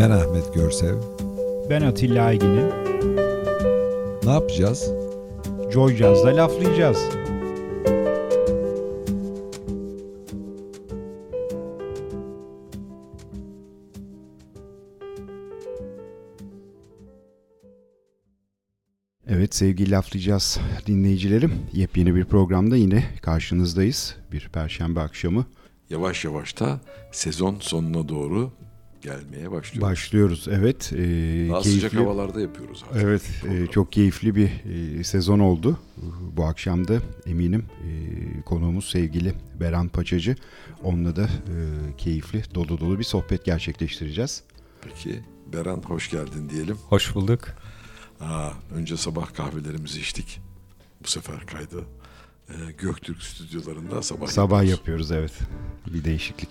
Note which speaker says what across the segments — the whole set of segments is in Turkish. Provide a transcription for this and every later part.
Speaker 1: Ben Ahmet Görsev.
Speaker 2: Ben Atilla Aygin'im.
Speaker 1: Ne yapacağız?
Speaker 2: Joy Jazz'da laflayacağız.
Speaker 3: Evet sevgili laflayacağız dinleyicilerim. Yepyeni bir programda yine karşınızdayız. Bir perşembe akşamı
Speaker 4: Yavaş yavaş da sezon sonuna doğru gelmeye başlıyoruz.
Speaker 3: başlıyoruz. Evet. E,
Speaker 4: Daha
Speaker 3: keyifli,
Speaker 4: sıcak havalarda yapıyoruz artık.
Speaker 3: Evet e, çok keyifli bir e, sezon oldu. Bu akşam da eminim e, konuğumuz sevgili Beran Paçacı. Onunla da e, keyifli dolu dolu bir sohbet gerçekleştireceğiz.
Speaker 4: Peki Beran hoş geldin diyelim.
Speaker 5: Hoş bulduk.
Speaker 4: Aa, önce sabah kahvelerimizi içtik. Bu sefer kaydı Göktürk stüdyolarında sabah
Speaker 3: Sabah
Speaker 4: yapıyoruz.
Speaker 3: yapıyoruz evet. Bir değişiklik.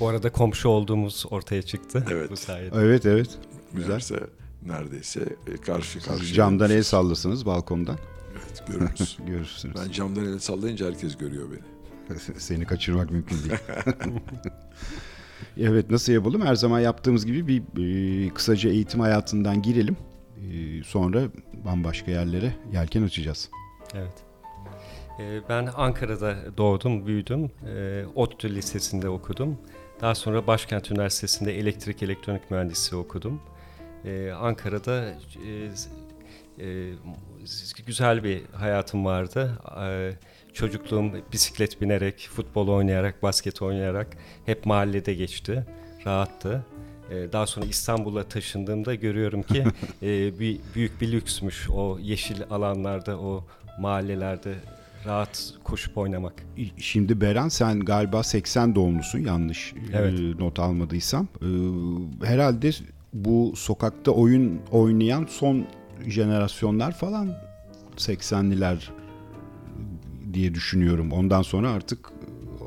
Speaker 5: Bu arada komşu olduğumuz ortaya çıktı.
Speaker 4: Evet.
Speaker 5: Bu sayede.
Speaker 3: Evet evet. Güzel.
Speaker 4: Neredeyse, neredeyse karşı karşıya.
Speaker 3: Camdan el sallasınız balkondan.
Speaker 4: Evet görürüz.
Speaker 3: Görürsünüz.
Speaker 4: ben camdan el sallayınca herkes görüyor beni.
Speaker 3: Seni kaçırmak mümkün değil. evet nasıl yapalım? Her zaman yaptığımız gibi bir e, kısaca eğitim hayatından girelim. E, sonra bambaşka yerlere yelken açacağız.
Speaker 5: Evet. Ee, Ben Ankara'da doğdum, büyüdüm. Ee, ODTÜ Lisesi'nde okudum. Daha sonra Başkent Üniversitesi'nde elektrik elektronik mühendisliği okudum. Ee, Ankara'da e, e, güzel bir hayatım vardı. Çocukluğum bisiklet binerek, futbol oynayarak, basket oynayarak hep mahallede geçti. Rahattı. Daha sonra İstanbul'a taşındığımda görüyorum ki e, bir büyük bir lüksmüş o yeşil alanlarda, o mahallelerde rahat koşup oynamak.
Speaker 3: Şimdi Beren sen galiba 80 doğumlusun yanlış e,
Speaker 5: Evet.
Speaker 3: not almadıysam. E, herhalde bu sokakta oyun oynayan son jenerasyonlar falan 80'liler diye düşünüyorum. Ondan sonra artık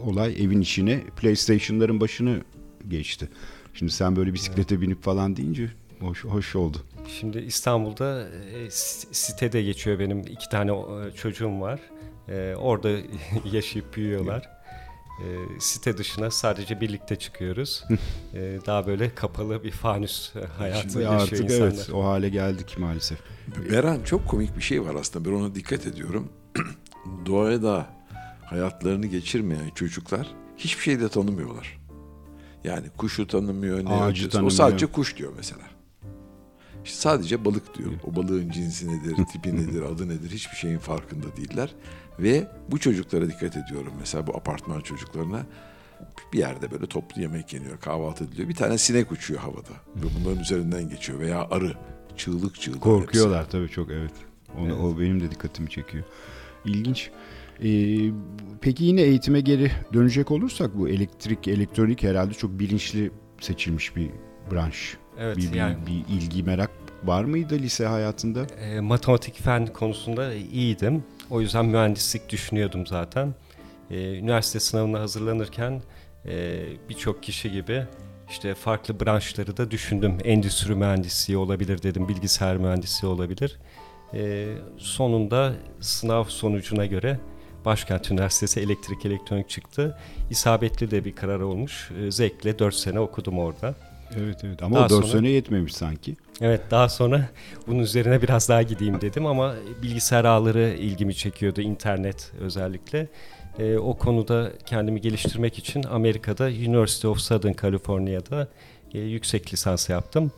Speaker 3: olay evin içine PlayStation'ların başını geçti. Şimdi sen böyle bisiklete binip falan deyince hoş, hoş oldu.
Speaker 5: Şimdi İstanbul'da e, sitede geçiyor benim iki tane e, çocuğum var. E, orada yaşayıp büyüyorlar. E, site dışına sadece birlikte çıkıyoruz. E, daha böyle kapalı bir fanüs hayatı
Speaker 3: Şimdi
Speaker 5: yaşıyor
Speaker 3: artık
Speaker 5: insanlar.
Speaker 3: evet o hale geldik maalesef.
Speaker 4: Beran çok komik bir şey var aslında. Ben ona dikkat ediyorum. Doğaya da hayatlarını geçirmeyen çocuklar hiçbir şey de tanımıyorlar. Yani kuşu tanımıyor, ne
Speaker 3: Ağacı
Speaker 4: ötesi. O
Speaker 3: tanımıyor.
Speaker 4: sadece kuş diyor mesela. İşte sadece balık diyor. O balığın cinsi nedir, tipi nedir, adı nedir hiçbir şeyin farkında değiller. Ve bu çocuklara dikkat ediyorum. Mesela bu apartman çocuklarına bir yerde böyle toplu yemek yeniyor, kahvaltı ediliyor. Bir tane sinek uçuyor havada ve bunların üzerinden geçiyor veya arı çığlık çığlık.
Speaker 3: Korkuyorlar tabii çok evet. Onu, O benim de dikkatimi çekiyor. İlginç. Ee, peki yine eğitime geri dönecek olursak bu elektrik, elektronik herhalde çok bilinçli seçilmiş bir branş.
Speaker 5: Evet
Speaker 3: bir, bir,
Speaker 5: yani
Speaker 3: bir ilgi, merak var mıydı lise hayatında?
Speaker 5: e, matematik fen konusunda iyiydim. O yüzden mühendislik düşünüyordum zaten. E, üniversite sınavına hazırlanırken e, birçok kişi gibi işte farklı branşları da düşündüm. Endüstri mühendisliği olabilir dedim, bilgisayar mühendisliği olabilir. E, sonunda sınav sonucuna göre Başkent Üniversitesi Elektrik Elektronik çıktı. İsabetli de bir karar olmuş. E, zevkle 4 sene okudum orada.
Speaker 3: Evet evet ama
Speaker 5: Daha
Speaker 3: o 4
Speaker 5: sonra-
Speaker 3: sene yetmemiş sanki.
Speaker 5: Evet daha sonra bunun üzerine biraz daha gideyim dedim ama bilgisayar ağları ilgimi çekiyordu internet özellikle. Ee, o konuda kendimi geliştirmek için Amerika'da University of Southern California'da e, yüksek lisans yaptım.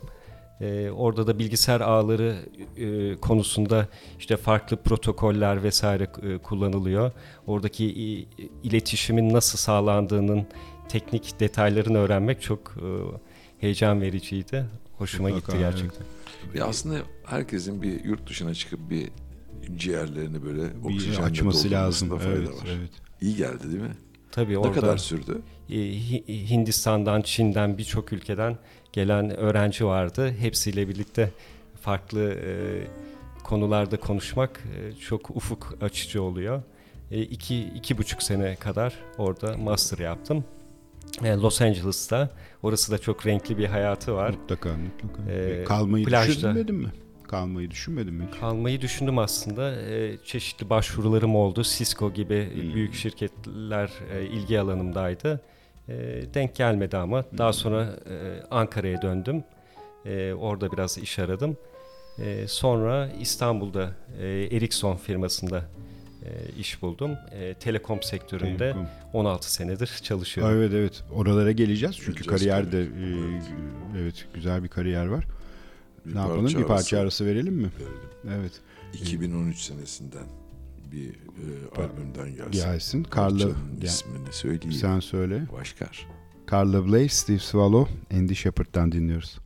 Speaker 5: Ee, orada da bilgisayar ağları e, konusunda işte farklı protokoller vesaire e, kullanılıyor. Oradaki i- iletişimin nasıl sağlandığının teknik detaylarını öğrenmek çok e, heyecan vericiydi. Hoşuma
Speaker 3: Mutlaka,
Speaker 5: gitti
Speaker 3: evet.
Speaker 5: gerçekten.
Speaker 4: Ve aslında herkesin bir yurt dışına çıkıp bir ciğerlerini böyle
Speaker 3: Bir
Speaker 4: oksijenle
Speaker 3: açması lazım. Evet,
Speaker 4: var.
Speaker 3: evet.
Speaker 4: İyi geldi değil mi?
Speaker 5: Tabii
Speaker 4: Ne
Speaker 5: orada
Speaker 4: kadar sürdü?
Speaker 5: e, Hi- Hindistan'dan, Çin'den birçok ülkeden gelen öğrenci vardı. Hepsiyle birlikte farklı e, konularda konuşmak e, çok ufuk açıcı oluyor. E, iki, iki buçuk sene kadar orada master yaptım. E, Los Angeles'ta. Orası da çok renkli bir hayatı var.
Speaker 3: Mutlaka mutlaka.
Speaker 5: Ee,
Speaker 3: Kalmayı
Speaker 5: plajda.
Speaker 3: düşünmedin mi? Kalmayı düşünmedin mi hiç?
Speaker 5: Kalmayı düşündüm aslında. Ee, çeşitli başvurularım oldu. Cisco gibi
Speaker 3: Hmm.
Speaker 5: büyük şirketler e, ilgi alanımdaydı. Ee, denk gelmedi ama. Daha sonra e, Ankara'ya döndüm. E, orada biraz iş aradım. E, sonra İstanbul'da e, Ericsson firmasında e, iş buldum. E, telekom sektöründe
Speaker 3: Telekom.
Speaker 5: 16 senedir çalışıyorum.
Speaker 3: Evet evet. Oralara geleceğiz çünkü
Speaker 4: Geleceğiz
Speaker 3: kariyer de
Speaker 4: tabii.
Speaker 3: e,
Speaker 4: Evet.
Speaker 3: evet güzel bir kariyer var.
Speaker 4: Bir
Speaker 3: ne yapalım? bir parça
Speaker 4: arası
Speaker 3: arası verelim mi?
Speaker 4: verelim.
Speaker 3: Evet.
Speaker 4: 2013 senesinden bir e, albümden gelsin.
Speaker 3: Gelsin. Carla
Speaker 4: ismini söyleyeyim.
Speaker 3: sen söyle.
Speaker 4: Başkar.
Speaker 3: Carla Bley, Steve Swallow, Andy Shepard'dan dinliyoruz.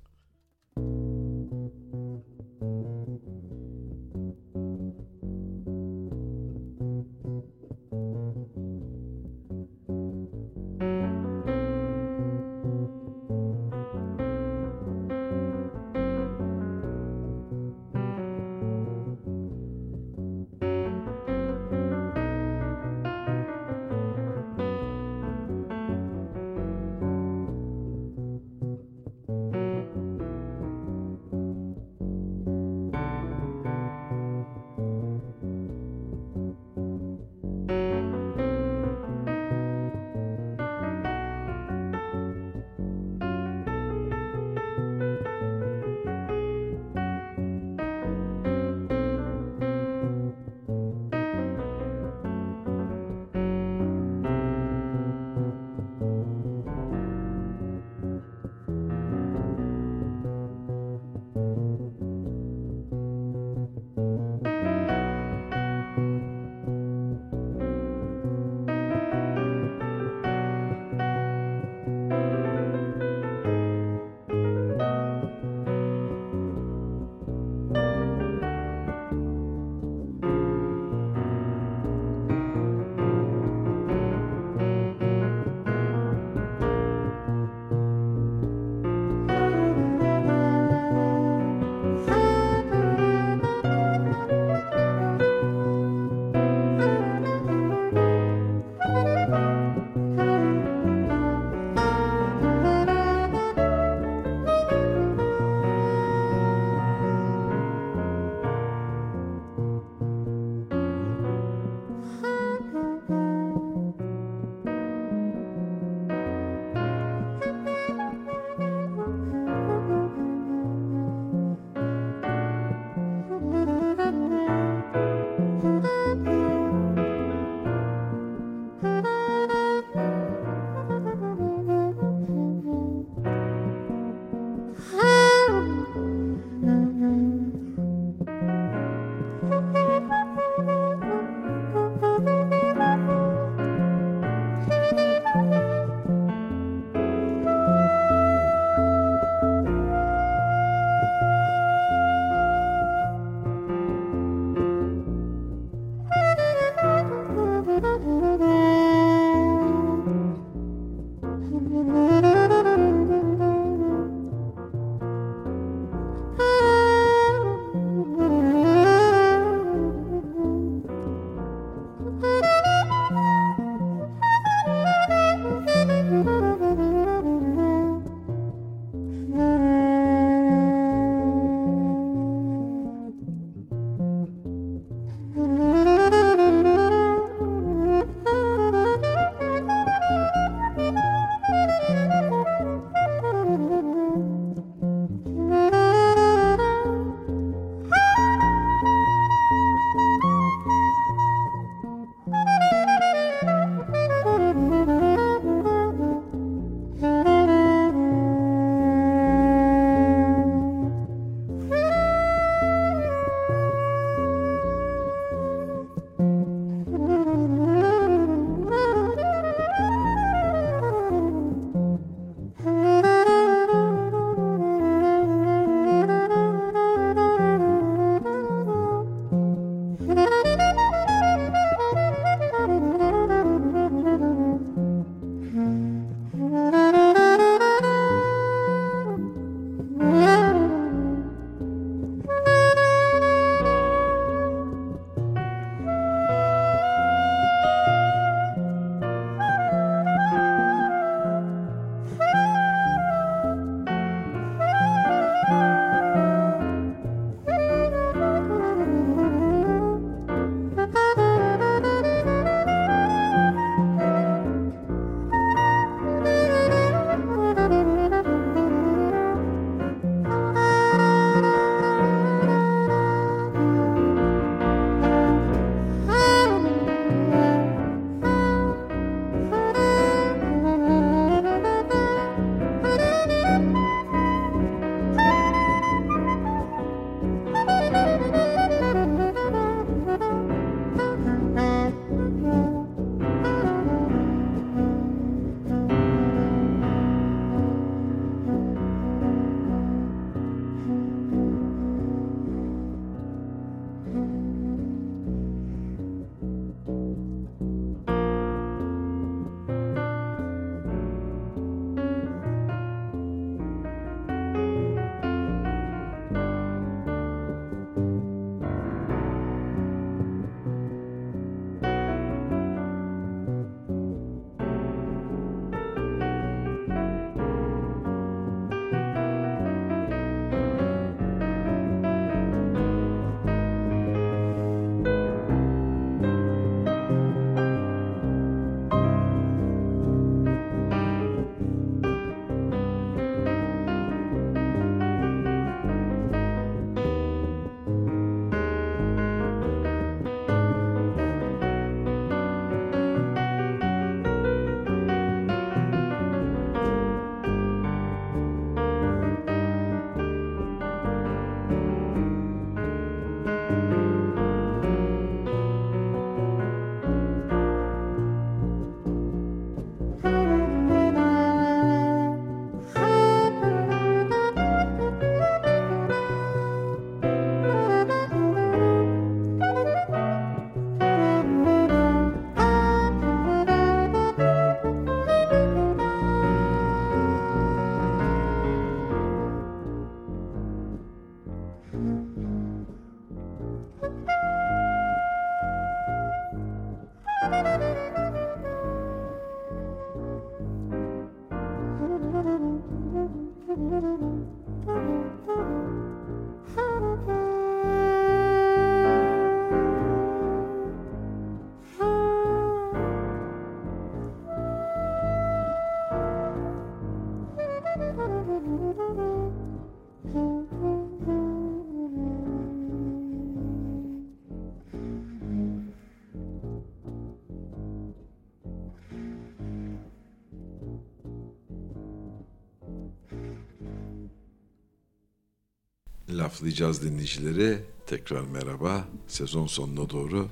Speaker 4: Laflayacağız dinleyicileri. Tekrar merhaba. Sezon sonuna doğru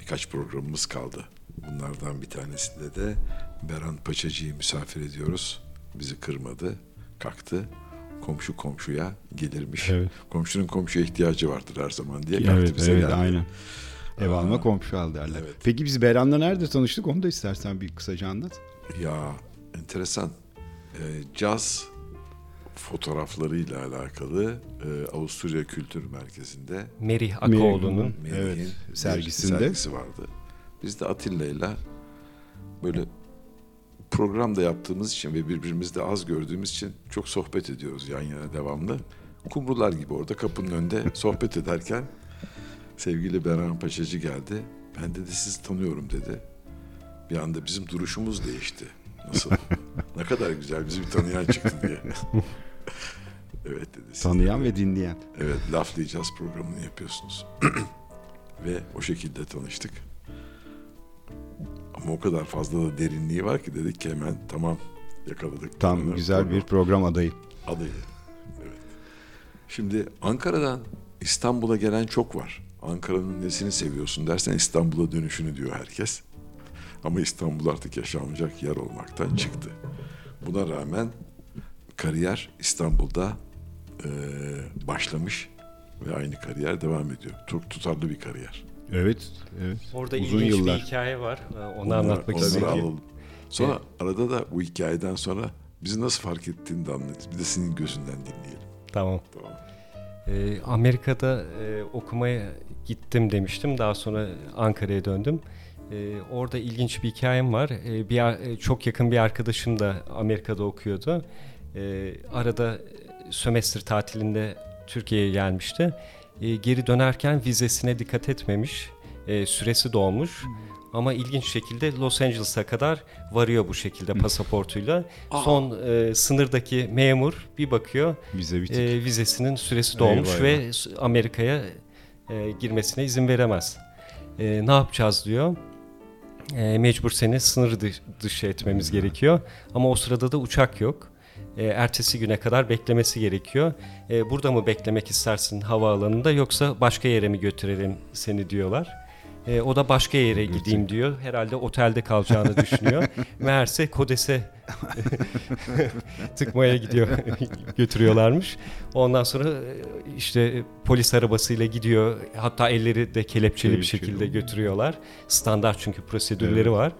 Speaker 4: birkaç programımız kaldı. Bunlardan bir tanesinde de Beran Paçacı'yı misafir ediyoruz. Bizi kırmadı, kalktı. Komşu komşuya gelirmiş.
Speaker 3: Evet.
Speaker 4: Komşunun komşuya ihtiyacı vardır her zaman diye kalktı
Speaker 3: Evet,
Speaker 4: bize
Speaker 3: evet
Speaker 4: geldi.
Speaker 3: aynen. Ev
Speaker 4: Aa,
Speaker 3: alma komşu al derler.
Speaker 4: evet.
Speaker 3: Peki biz Beran'la nerede tanıştık onu da istersen bir kısaca anlat.
Speaker 4: Ya enteresan. Ee, caz fotoğraflarıyla alakalı e, Avusturya Kültür Merkezi'nde
Speaker 5: Merih Akaoğlu'nun
Speaker 4: Melih'in
Speaker 3: Evet, sergisinde.
Speaker 4: sergisi vardı. Biz de Atilla'yla böyle program da yaptığımız için ve birbirimizi de az gördüğümüz için çok sohbet ediyoruz yan yana devamlı. Kumrular gibi orada kapının önünde sohbet ederken sevgili Berhan Paşacı geldi. Ben dedi sizi tanıyorum dedi. Bir anda bizim duruşumuz değişti. Nasıl? ne kadar güzel bizi bir tanıyan çıktı diye. evet dedi.
Speaker 3: Tanıyan ve dinleyen.
Speaker 4: Evet, laflayacağız programını yapıyorsunuz. Ve o şekilde tanıştık. Ama o kadar fazla da derinliği var ki dedik ki hemen tamam yakaladık.
Speaker 3: Tam
Speaker 4: Bunu,
Speaker 3: güzel bir
Speaker 4: program
Speaker 3: program adayı.
Speaker 4: adayı. Evet. Şimdi Ankara'dan İstanbul'a gelen çok var. Ankara'nın nesini seviyorsun dersen İstanbul'a dönüşünü diyor herkes. Ama İstanbul artık yaşanmayacak yer olmaktan çıktı. Buna rağmen kariyer İstanbul'da eee, başlamış ve aynı kariyer devam ediyor. Çok tutarlı bir kariyer.
Speaker 3: Evet, evet.
Speaker 5: Orada
Speaker 3: Uzun
Speaker 5: ilginç
Speaker 3: yıllar.
Speaker 5: bir hikaye var. Ee, Onu
Speaker 4: Onları-
Speaker 5: anlatmak istiyorum.
Speaker 4: Sonra arada da bu hikayeden sonra bizi nasıl fark ettiğini de anlatırız. Bir de senin gözünden dinleyelim.
Speaker 5: Tamam.
Speaker 4: Tamam.
Speaker 5: Ee, Amerika'da e, okumaya gittim demiştim. Daha sonra Ankara'ya döndüm. Ee, orada ilginç bir hikayem var. Ee, bir e, çok yakın bir arkadaşım da Amerika'da okuyordu. Ee, arada e, sömestr tatilinde Türkiye'ye gelmişti. Ee, geri dönerken vizesine dikkat etmemiş. Ee, süresi dolmuş. Ama ilginç şekilde Los Angeles'a kadar varıyor bu şekilde pasaportuyla. Son e, sınırdaki memur bir bakıyor
Speaker 3: Bize bir tık.
Speaker 5: e, vizesinin süresi dolmuş
Speaker 3: Eyvah,
Speaker 5: ve Amerika'ya e, girmesine izin veremez. E, ne yapacağız diyor. E, mecbur seni sınır dı- dışı etmemiz gerekiyor. Ama o sırada da uçak yok. E, ertesi güne kadar beklemesi gerekiyor. E, burada mı beklemek istersin havaalanında yoksa başka yere mi götürelim seni diyorlar. E, o da başka yere gideyim diyor. Herhalde otelde kalacağını düşünüyor. Meğerse Kodes'e tıkmaya gidiyor götürüyorlarmış. Ondan sonra e, işte polis arabasıyla gidiyor. Hatta elleri de kelepçeli bir
Speaker 3: Kelepçeli
Speaker 5: şekilde
Speaker 3: oluyor.
Speaker 5: götürüyorlar. Standart çünkü prosedürleri
Speaker 3: Evet.
Speaker 5: var.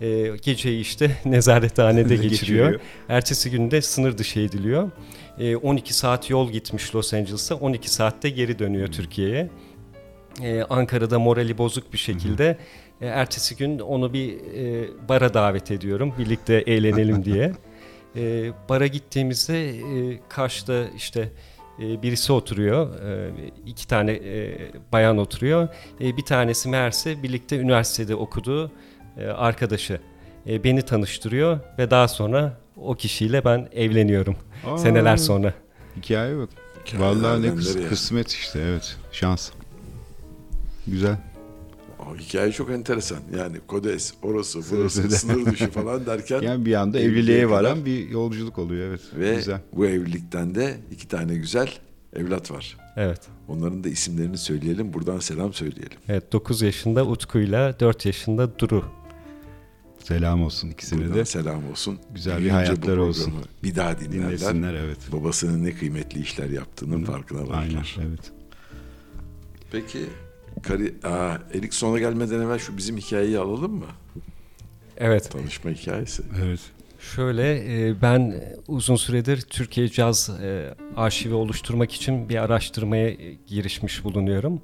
Speaker 5: E, geceyi işte nezarethanede geçiriyor. Ertesi günde sınır dışı ediliyor. E, 12 saat yol gitmiş Los Angeles'a. 12 saatte geri dönüyor Türkiye'ye. E, Ankara'da morali bozuk bir şekilde e, ertesi gün onu bir e, bara davet ediyorum. Birlikte eğlenelim diye. E, bara gittiğimizde e, karşıda işte e, birisi oturuyor. E, iki tane e, bayan oturuyor. E, bir tanesi meğerse birlikte üniversitede okuduğu e, arkadaşı. E, beni tanıştırıyor ve daha sonra o kişiyle ben evleniyorum.
Speaker 3: Aa,
Speaker 5: Seneler sonra.
Speaker 3: Hikaye bak. Vallahi ne kıs- kısmet işte evet. Şans. Güzel.
Speaker 4: O hikaye çok enteresan. Yani Kodes, orası, burası, sınır dışı falan derken
Speaker 3: Yani bir anda
Speaker 4: evliliğe
Speaker 3: varan bir yolculuk oluyor evet.
Speaker 4: ve
Speaker 3: Güzel.
Speaker 4: bu evlilikten de iki tane güzel evlat var.
Speaker 5: Evet.
Speaker 4: Onların da isimlerini söyleyelim. Buradan selam söyleyelim.
Speaker 5: Evet 9 yaşında Utku'yla 4 yaşında Duru.
Speaker 3: Selam olsun ikisine
Speaker 4: Buradan
Speaker 3: de.
Speaker 4: selam olsun.
Speaker 3: Güzel bir
Speaker 4: programı
Speaker 3: olsun.
Speaker 4: Bir daha dinlerler.
Speaker 3: Dinlesinler evet.
Speaker 4: Babasının ne kıymetli işler yaptığının farkına varırlar.
Speaker 3: Aynen evet.
Speaker 4: Peki kari Aa, Erik sona gelmeden evvel şu bizim hikayeyi alalım mı?
Speaker 5: Evet.
Speaker 4: Tanışma hikayesi.
Speaker 3: Evet.
Speaker 5: Şöyle e, ben uzun süredir Türkiye Caz e, arşivi oluşturmak için bir araştırmaya e, girişmiş bulunuyorum.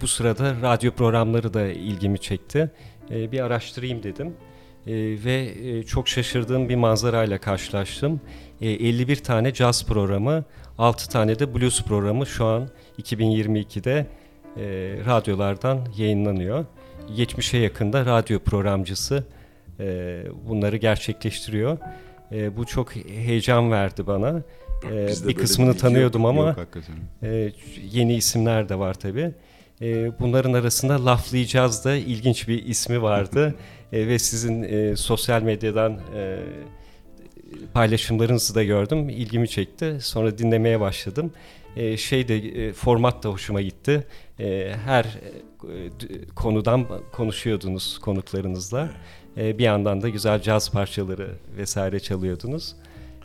Speaker 5: Bu sırada radyo programları da ilgimi çekti. Bir araştırayım dedim. E, Ve e, çok şaşırdığım bir manzarayla karşılaştım. E, 51 tane caz programı, 6 tane de blues programı şu an 2022'de e, radyolardan yayınlanıyor. 70'e yakında radyo programcısı e, bunları gerçekleştiriyor. E, bu çok heyecan verdi bana. E, bir kısmını
Speaker 4: yok.
Speaker 5: tanıyordum ama
Speaker 3: Yok
Speaker 5: e, yeni isimler de var tabi. bunların arasında Laflayacağız da ilginç bir ismi vardı. E, ve sizin e, sosyal medyadan e, paylaşımlarınızı da gördüm. ilgimi çekti. Sonra dinlemeye başladım. E, şey de e, format da hoşuma gitti. E, her e, konudan konuşuyordunuz konuklarınızla. E, bir yandan da güzel caz parçaları vesaire çalıyordunuz.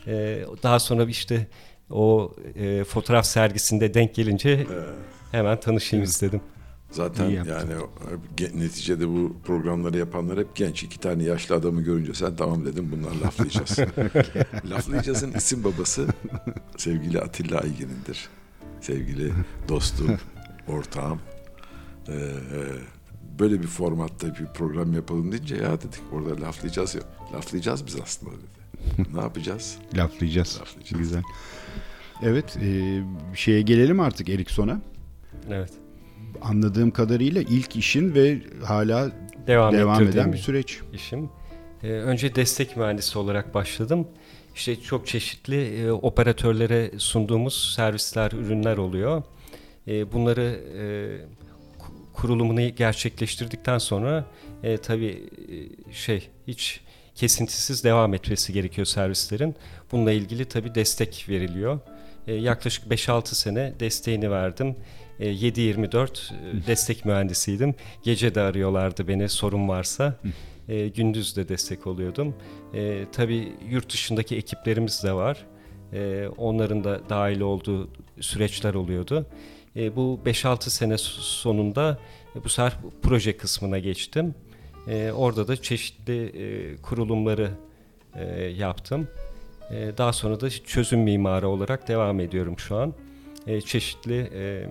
Speaker 5: E, daha sonra işte o e, fotoğraf sergisinde denk gelince hemen tanışayım istedim.
Speaker 4: Zaten yani neticede bu programları yapanlar hep genç. iki tane yaşlı adamı görünce sen tamam dedim bunlar laflayacağız. laflayacağız'ın isim babası sevgili Atilla Aygin'indir. Sevgili dostum, ortağım. Ee, böyle bir formatta bir program yapalım deyince ya dedik orada laflayacağız ya. Laflayacağız biz aslında dedi. ne yapacağız?
Speaker 3: Laflayacağız. Laflayacağız. Güzel. Evet, e, şeye gelelim artık Ericsson'a.
Speaker 5: Evet
Speaker 3: anladığım kadarıyla ilk işin ve hala devam, devam eden bir süreç.
Speaker 5: İşim. Ee, önce destek mühendisi olarak başladım. İşte çok çeşitli e, operatörlere sunduğumuz servisler, ürünler oluyor. E, bunları e, kurulumunu gerçekleştirdikten sonra e, tabii e, şey hiç kesintisiz devam etmesi gerekiyor servislerin. Bununla ilgili tabii destek veriliyor. E, yaklaşık 5-6 sene desteğini verdim. 7-24 e, e, destek mühendisiydim. Gece de arıyorlardı beni sorun varsa. E, gündüz de destek oluyordum. E, tabii yurt dışındaki ekiplerimiz de var. E, onların da dahil olduğu süreçler oluyordu. E, bu 5-6 sene sonunda e, bu sefer proje kısmına geçtim. E, orada da çeşitli e, kurulumları e, yaptım. E, daha sonra da çözüm mimarı olarak devam ediyorum şu an. E, çeşitli e,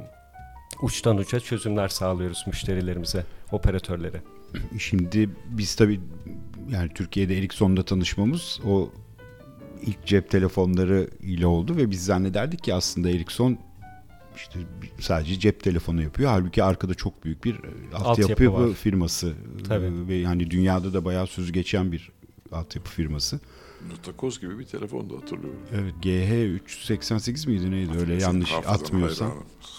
Speaker 5: uçtan uca çözümler sağlıyoruz müşterilerimize, operatörlere.
Speaker 3: Şimdi biz tabii yani Türkiye'de Ericsson'da tanışmamız o ilk cep telefonları ile oldu ve biz zannederdik ki aslında Ericsson işte sadece cep telefonu yapıyor. Halbuki arkada çok büyük bir e, altyapı Alt firması Tabii. Ve yani dünyada da bayağı söz geçen bir altyapı firması.
Speaker 4: Takoz gibi bir telefon da hatırlıyorum.
Speaker 3: Evet GH 388 miydi neydi öyle yanlış atmıyorsam.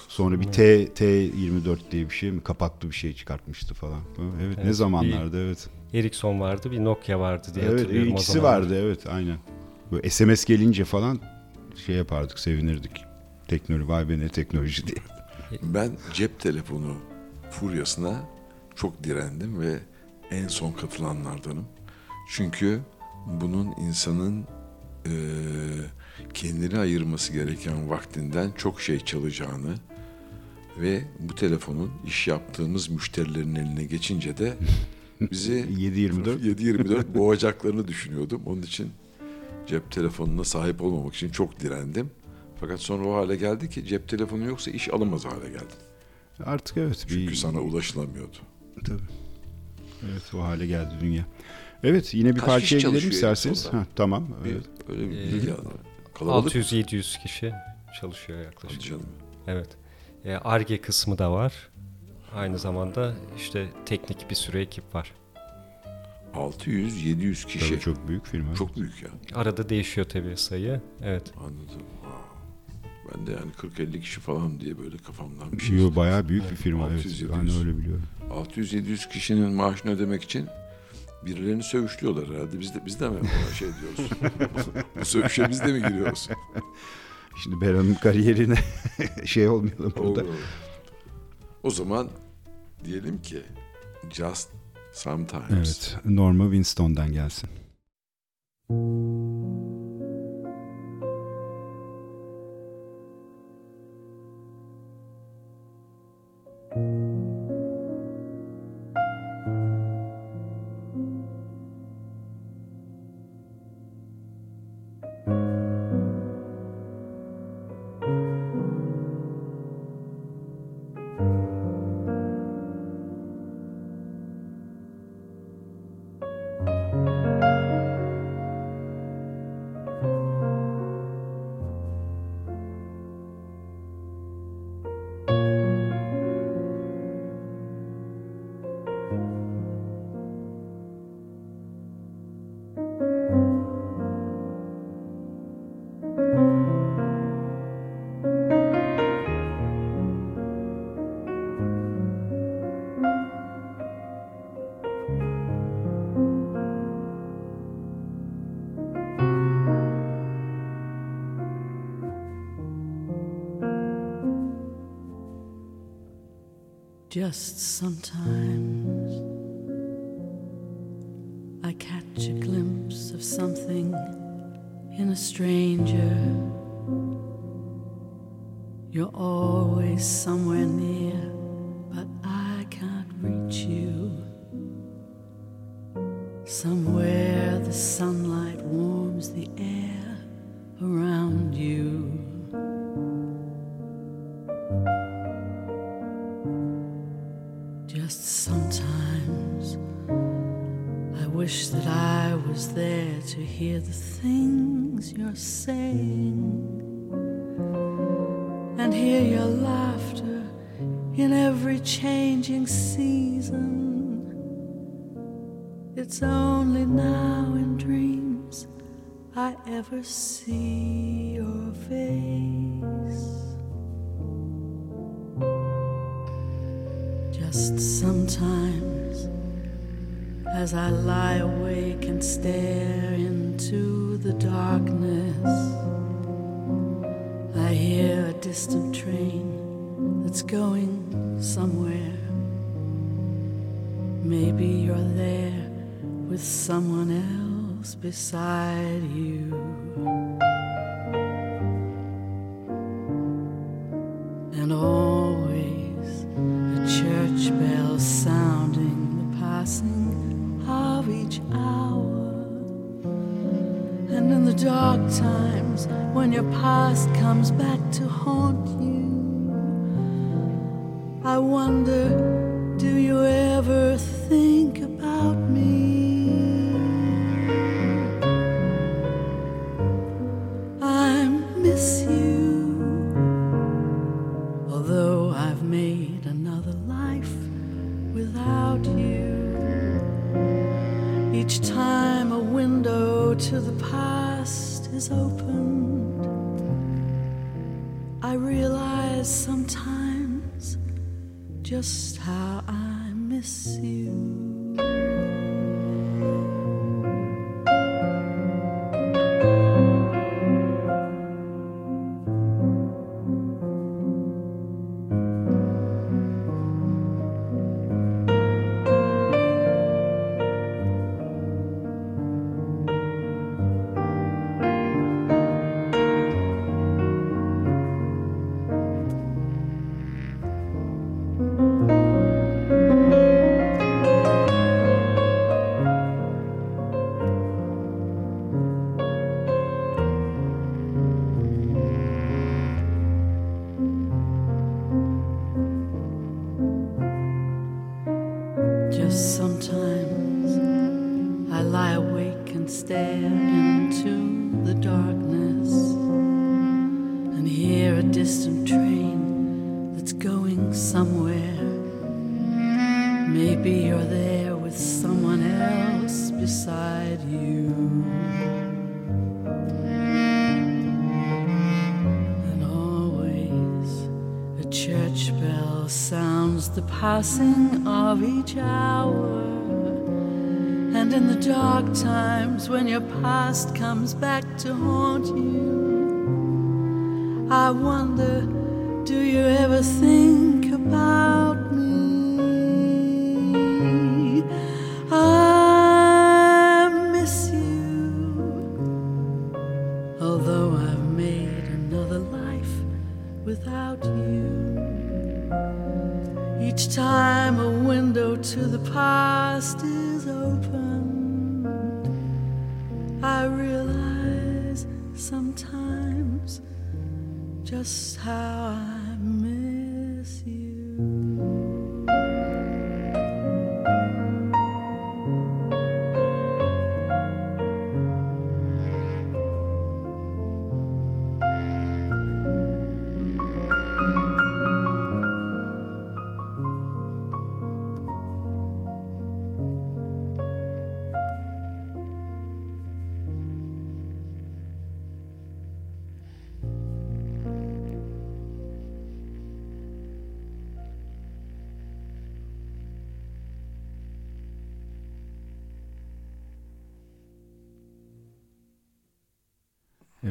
Speaker 3: Sonra bir T T24 diye bir şey mi kapaklı bir şey çıkartmıştı falan. Evet, evet ne zamanlarda evet.
Speaker 5: Ericsson vardı bir Nokia vardı diye
Speaker 3: evet,
Speaker 5: hatırlıyorum
Speaker 3: ikisi o vardı evet aynen. Böyle SMS gelince falan şey yapardık sevinirdik. Teknoloji vay be ne teknoloji diye.
Speaker 4: Ben cep telefonu furyasına çok direndim ve en son katılanlardanım. Çünkü bunun insanın e, kendini ayırması gereken vaktinden çok şey çalacağını ve bu telefonun iş yaptığımız müşterilerin eline geçince de bizi
Speaker 3: 7-24
Speaker 4: 7-24 boğacaklarını düşünüyordum. Onun için cep telefonuna sahip olmamak için çok direndim. Fakat sonra o hale geldi ki cep telefonu yoksa iş alınmaz hale geldi.
Speaker 3: Artık evet.
Speaker 4: Çünkü bir... sana ulaşılamıyordu.
Speaker 3: Tabii. Evet o hale geldi dünya. Evet yine bir Kaç parçaya gidelim isterseniz. Ha, tamam.
Speaker 4: Bir,
Speaker 3: evet.
Speaker 4: Öyle bir bilgi
Speaker 5: ee, 600-700 kişi çalışıyor yaklaşık.
Speaker 4: canım.
Speaker 5: Evet. ARGE e, kısmı da var. Aynı zamanda işte teknik bir sürü ekip var.
Speaker 4: 600-700 kişi.
Speaker 3: Tabii çok büyük firma.
Speaker 4: Çok büyük ya.
Speaker 5: Arada değişiyor tabii sayı. Evet.
Speaker 4: Anladım. Ben de yani 40-50 kişi falan diye böyle kafamdan bir şey.
Speaker 3: Yok bayağı büyük bir firma. 600, evet. Ben öyle biliyorum.
Speaker 4: 600-700 kişinin maaşını ödemek için birilerini sövüşlüyorlar herhalde. Biz de, biz de mi şey diyoruz? Bu sövüşe biz de mi giriyoruz?
Speaker 3: Şimdi Beran'ın kariyerine şey olmayalım burada.
Speaker 4: Olur. O zaman diyelim ki Just Sometimes.
Speaker 3: Evet, Norma Winstone'dan gelsin.
Speaker 6: Just sometimes I catch a glimpse of something in a stranger. You're always somewhere near. as I lie awake and stare into the darkness. I hear a distant train that's going somewhere. Maybe you're there with someone else beside you. passing of each hour. And in the dark times when your past comes back to haunt you, I wonder do you ever think?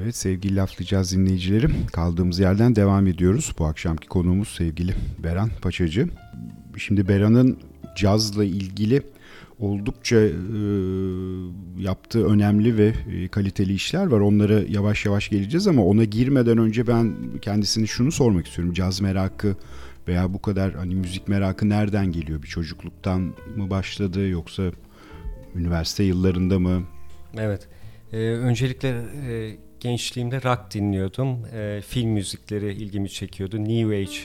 Speaker 3: Evet sevgili laflayacağız dinleyicilerim. Kaldığımız yerden devam ediyoruz. Bu akşamki konuğumuz sevgili Beran Paçacı. Şimdi Beran'ın cazla ilgili oldukça e, yaptığı önemli ve e, kaliteli işler var. Onlara yavaş yavaş geleceğiz ama ona girmeden önce ben kendisine şunu sormak istiyorum. Caz merakı veya bu kadar hani müzik merakı nereden geliyor? Bir çocukluktan mı başladı yoksa üniversite yıllarında mı?
Speaker 5: Evet. Ee, öncelikle e, gençliğimde rock dinliyordum. E, film müzikleri ilgimi çekiyordu. New Age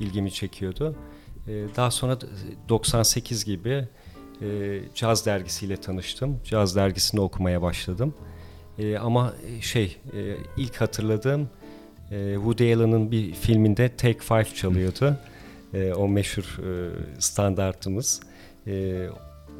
Speaker 5: ilgimi çekiyordu. E, daha sonra 98 gibi e, caz dergisiyle tanıştım. Caz dergisini okumaya başladım. E, ama şey e, ilk hatırladığım e, Woody Allen'ın bir filminde Take Five çalıyordu. E, o meşhur e, standartımız. E,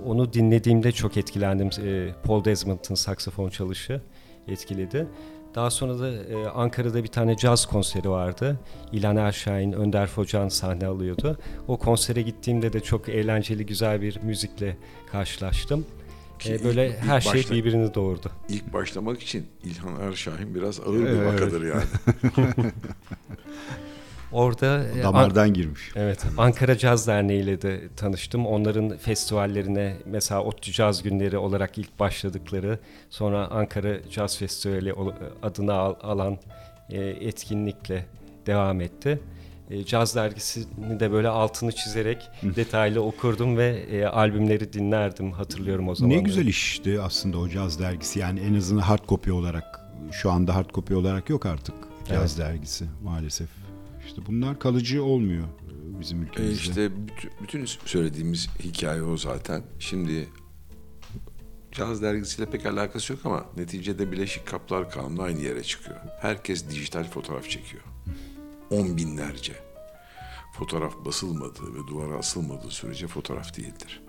Speaker 5: onu dinlediğimde çok etkilendim. E, Paul Desmond'ın saksafon çalışı etkiledi. Daha sonra da e, Ankara'da bir tane caz konseri vardı. İlhan Erşahin, Önder Focan sahne alıyordu. O konsere gittiğimde de çok eğlenceli, güzel bir müzikle karşılaştım.
Speaker 4: Ki
Speaker 5: E, böyle
Speaker 4: ilk- ilk
Speaker 5: her şey
Speaker 4: başta-
Speaker 5: birbirini doğurdu.
Speaker 4: İlk başlamak için İlhan Erşahin biraz ağır bir
Speaker 3: Evet.
Speaker 4: vakadır yani.
Speaker 5: Orada e, An-
Speaker 3: Damardan girmiş.
Speaker 5: Evet, Ankara Caz Derneği ile de tanıştım. Onların festivallerine mesela ODTÜ Caz Günleri olarak ilk başladıkları, sonra Ankara Caz Festivali adını al- alan e, etkinlikle devam etti. E, Caz dergisini de böyle altını çizerek detaylı okurdum ve e, albümleri dinlerdim hatırlıyorum o zaman.
Speaker 3: Ne güzel işti aslında o caz dergisi. Yani en azından hard copy olarak şu anda hard copy olarak yok artık caz dergisi maalesef. İşte bunlar kalıcı olmuyor e, bizim
Speaker 4: E
Speaker 3: ülkemizde.
Speaker 4: işte bütün, söylediğimiz hikaye o zaten. Şimdi caz dergisiyle pek alakası yok ama neticede Bileşik Kaplar Kanunu aynı yere çıkıyor. Herkes dijital fotoğraf çekiyor. On binlerce. Fotoğraf basılmadığı ve duvara asılmadığı sürece fotoğraf değildir.